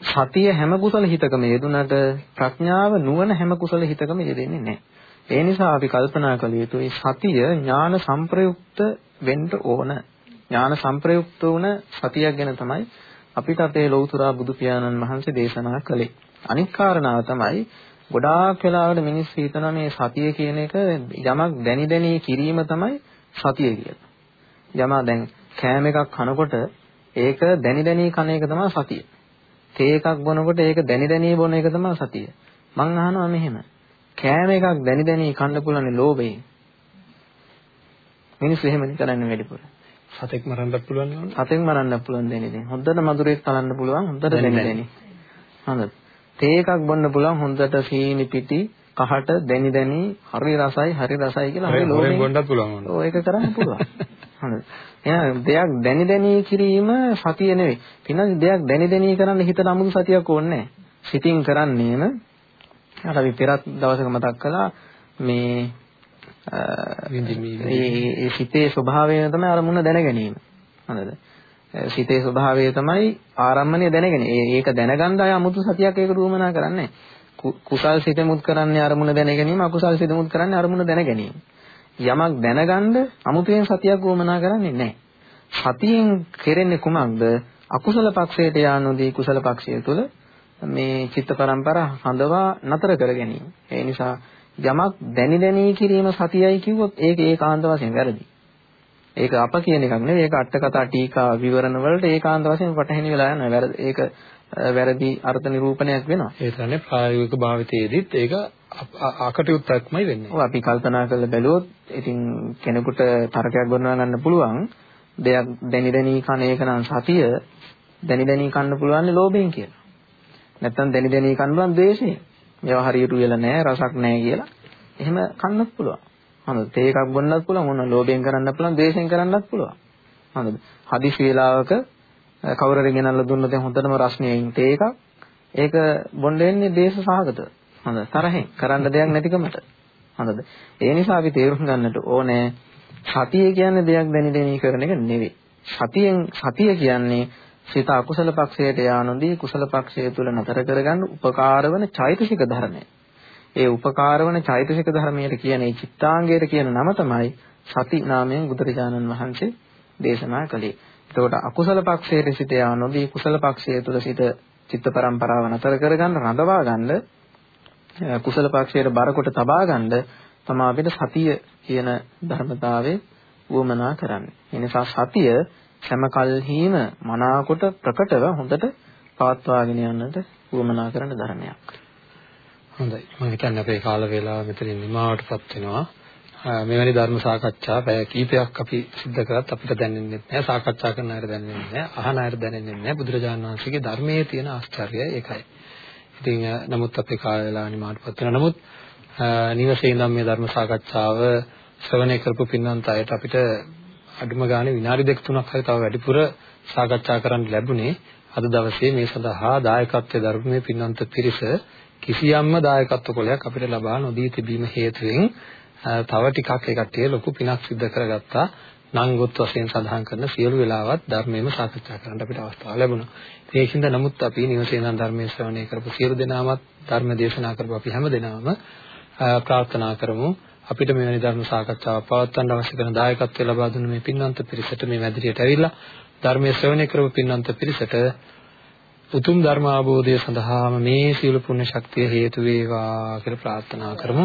සතිය හැම කුසල හිතකම යෙදුනට ප්‍රඥාව නුවණ හැම කුසල හිතකම යෙදෙන්නේ නැහැ. ඒ නිසා අපි කල්පනා කළ යුතුයි සතිය ඥාන සංප්‍රයුක්ත වෙන්න ඕන. ඥාන සංප්‍රයුක්ත වුණ සතියක් ගැන තමයි අපිට අපේ ලෞතුරා බුදු පියාණන් වහන්සේ දේශනා කළේ. අනිත් කාරණාව තමයි ගොඩාක් වෙලාවට මිනිස්සු හිතනවා මේ සතිය කියන එක යමක් දැනි දැනි කිරීම තමයි සතිය කියලා. යමා දැන් කෑම එකක් කනකොට ඒක දැනි දැනි කන එක තමයි සතිය. තේ එකක් බොනකොට ඒක දැනි දැනි බොන එක තමයි සතිය. මං අහනවා මෙහෙම. කෑම එකක් දැනි දැනි කන්න පුළුවන් ලෝභයෙන්. මිනිස්සු එහෙමනේ කරන්නේ වැඩිපුර. සතෙක් මරන්නත් පුළුවන් නේද? සතෙක් මරන්නත් පුළුවන් දෙන්නේ දැන්. හොඳට මధుරයක් කලන්න පුළුවන් හොඳට දැනි දැනි. හොඳයි. තේ එකක් බොන්න පුළුවන් හොඳට සීනි පිටි කහට දැනි දැනි හරි රසයි හරි රසයි කියලා හරි ලෝභයෙන් බොන්නත් පුළුවන්. ඔව් ඒක කරන්න පුළුවන්. හරි. එහෙනම් දෙයක් දැනි දැනි කිරීම සතිය නෙවෙයි. පින්නක් දෙයක් දැනි දැනි කරන්න හිතට අමුතු සතියක් ඕනේ නැහැ. සිතින් කරන්නේම අර අපි පෙරත් දවසක මතක් කළා මේ ඒ සිතේ ස්වභාවය තමයි අරමුණ දැන ගැනීම. හරිද? සිතේ ස්වභාවය තමයි ආරම්මණය දැනගෙන. ඒක දැනගන්න අය 아무තු සතියක් ඒක දුවමනා කරන්නේ කුසල් සිතෙමුත් කරන්නේ අරමුණ දැන ගැනීම, අකුසල් සිතෙමුත් කරන්නේ අරමුණ දැන ගැනීම. යමක් දැනගන්න අමුතුවෙන් සතියක් වුවමනා කරන්නේ නැහැ. සතියෙන් කෙරෙන්නේ කුමක්ද? අකුසල පක්ෂයට යානෝදී කුසල පක්ෂය තුළ මේ චිත්ත පරම්පරා හඳවා නතර කර ගැනීම. ඒ නිසා යමක් දැනි දැනි කිරීම සතියයි කිව්වොත් ඒක ඒකාන්ත වශයෙන් වැරදි. ඒක අප කියන එකක් නෙවෙයි. ඒක අට කතා ටීකා විවරණ වලට ඒකාන්ත වශයෙන් වටහෙනි වෙලා යනවා. වැරදි. ඒක වැරදි අර්ථ නිරූපණයක් වෙනවා. ඒ කියන්නේ ප්‍රායෝගික භාවිතයේදීත් ඒක අකටයුත්තක්මයි වෙන්නේ. ඔව් අපි කල්පනා කරලා බැලුවොත් ඉතින් කෙනෙකුට තරකයක් ගොඩනගා ගන්න පුළුවන්. දෙයක් දැනි දැනි කන එක නම් සතිය දැනි දැනි කන්න පුළුවන් ලෝභයෙන් කියලා. නැත්තම් දෙනි දෙනි කන්න පුළුවන් ද්වේෂයෙන්. මේවා හරියට වෙලා නැහැ රසක් නැහැ කියලා. එහෙම කන්නත් පුළුවන්. හරිද? තේ එකක් බොන්නත් පුළුවන්. මොන ලෝභයෙන් කරන්නත් පුළුවන්, ද්වේෂයෙන් කරන්නත් පුළුවන්. හරිද? හදිසි වේලාවක කවුරුරි ගෙනල්ලා දුන්නොත් හොඳටම රස්නියෙන් තේ එකක්. ඒක බොන්න එන්නේ දේශ සහගත. හොඳ තරහෙන් කරන්න දෙයක් නැතිකමට. හොඳද? ඒ නිසා අපි තේරුම් ගන්නට ඕනේ සතිය කියන්නේ දෙයක් දැනි දැනි කරන එක නෙවෙයි. සතියෙන් සතිය කියන්නේ සිත අකුසල පක්ෂයට යා නොදී කුසල පක්ෂය තුල නතර කරගන්න උපකාර වන චෛතසික ධර්මය. ඒ උපකාර වන චෛතසික ධර්මයට කියන ඒ චිත්තාංගයට කියන නම තමයි සති නාමයෙන් බුදුරජාණන් වහන්සේ දේශනා කළේ. එතකොට අකුසල පක්ෂයේ සිට යා නොදී කුසල පක්ෂයේ තුල සිට චිත්ත පරම්පරාව නතර කරගන්න රඳවා ගන්න කුසල පක්ෂයට බරකොට තබා ගන්න තමයි අපිට සතිය කියන ධර්මතාවයේ වුමනා කරන්නේ. ඒ නිසා සතිය හැම කල්හිම මනාකොට ප්‍රකටව හොඳට පවත්වාගෙන යන්නට වුමනා කරන ධර්මයක්. හොඳයි. මම හිතන්නේ අපේ කාල වේලාව මෙතනින් නිමාවටපත් වෙනවා. මෙවැනි ධර්ම සාකච්ඡා පැය කීපයක් අපි සිද්ධ කරත් අපිට දැනෙන්නේ නැහැ. සාකච්ඡා කරන අයට දැනෙන්නේ නැහැ. අහන අයට දැනෙන්නේ නැහැ. බුදුරජාණන් වහන්සේගේ ධර්මයේ තියෙන ආශ්චර්යය ඒකයි. ඉතින් නමුත් අපේ කාල වේලාව නිමාවටපත් වෙනවා. නමුත් නිවසේ ඉඳන් මේ ධර්ම සාකච්ඡාව ශ්‍රවණය කරපු පින්වන්ත අයට අපිට අඩුම ගානේ විනාඩි දෙක තුනක් හරි තව වැඩිපුර සාකච්ඡා කරන්න ලැබුණේ. අද දවසේ මේ සඳහා දායකත්වයේ ධර්මයේ පින්වන්ත පිරිස කිසියම්ම දායකත්ව කොලයක් අපිට ලබා නොදී තිබීම හේතුවෙන් තව ටිකක් ඒ කට්ටිය ලොකු පිනක් සිදු කරගත්තා. නංගොත් වශයෙන් සඳහන් කරන සියලු වෙලාවත් ධර්මයේම සාකච්ඡා කරන්න අපිට අවස්ථාව ලැබුණා. ඒකින්ද නමුත් අපි නිවසේ ඉඳන් ධර්මයේ ශ්‍රවණය කරපු සියලු දෙනාමත් ධර්ම දේශනා කරපු අපි හැම දෙනාම ප්‍රාර්ථනා කරමු. අපිට මෙවැනි ධර්ම සාකච්ඡාවක් පවත්වන්න අවශ්‍ය කරන දායකත්වය ලබා දුන්න මේ පින්වන්ත පිරිසට මේ මැදිරියට ඇවිල්ලා ධර්මයේ ශ්‍රවණය කරපු පින්වන්ත පිරිසට උතුම් ධර්ම අවබෝධය සඳහාම මේ සීල පුණ්‍ය ශක්තිය හේතු වේවා කියලා ප්‍රාර්ථනා කරමු.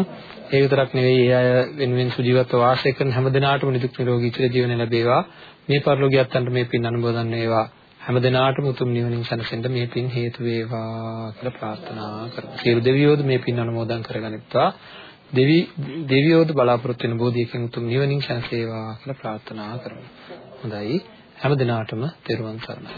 ඒ විතරක් නෙවෙයි ඒ අය වෙනුවෙන් සුජීවත්ව වාසය කරන හැම දිනාටම නිදුක් නිරෝගී චිර ජීවනය ලැබේවා. මේ පරිලෝකියත්තන්ට මේ පින් අනුමෝදන් වේවා. හැම දිනාටම උතුම් නිවනින් සැනසෙන්න මේ පින් හේතු වේවා කියලා ප්‍රාර්ථනා කරමු. සියලු දෙවියෝද මේ පින් අනුමෝදන් කරගනිත්වා. දෙවි දෙවියෝද බලාපොරොත්තු වෙන බෝධියකින් උතුම් නිවනින් සැනසේවා කියලා ප්‍රාර්ථනා කරමු. හොඳයි හැම දිනාටම තෙරුවන් සරණයි.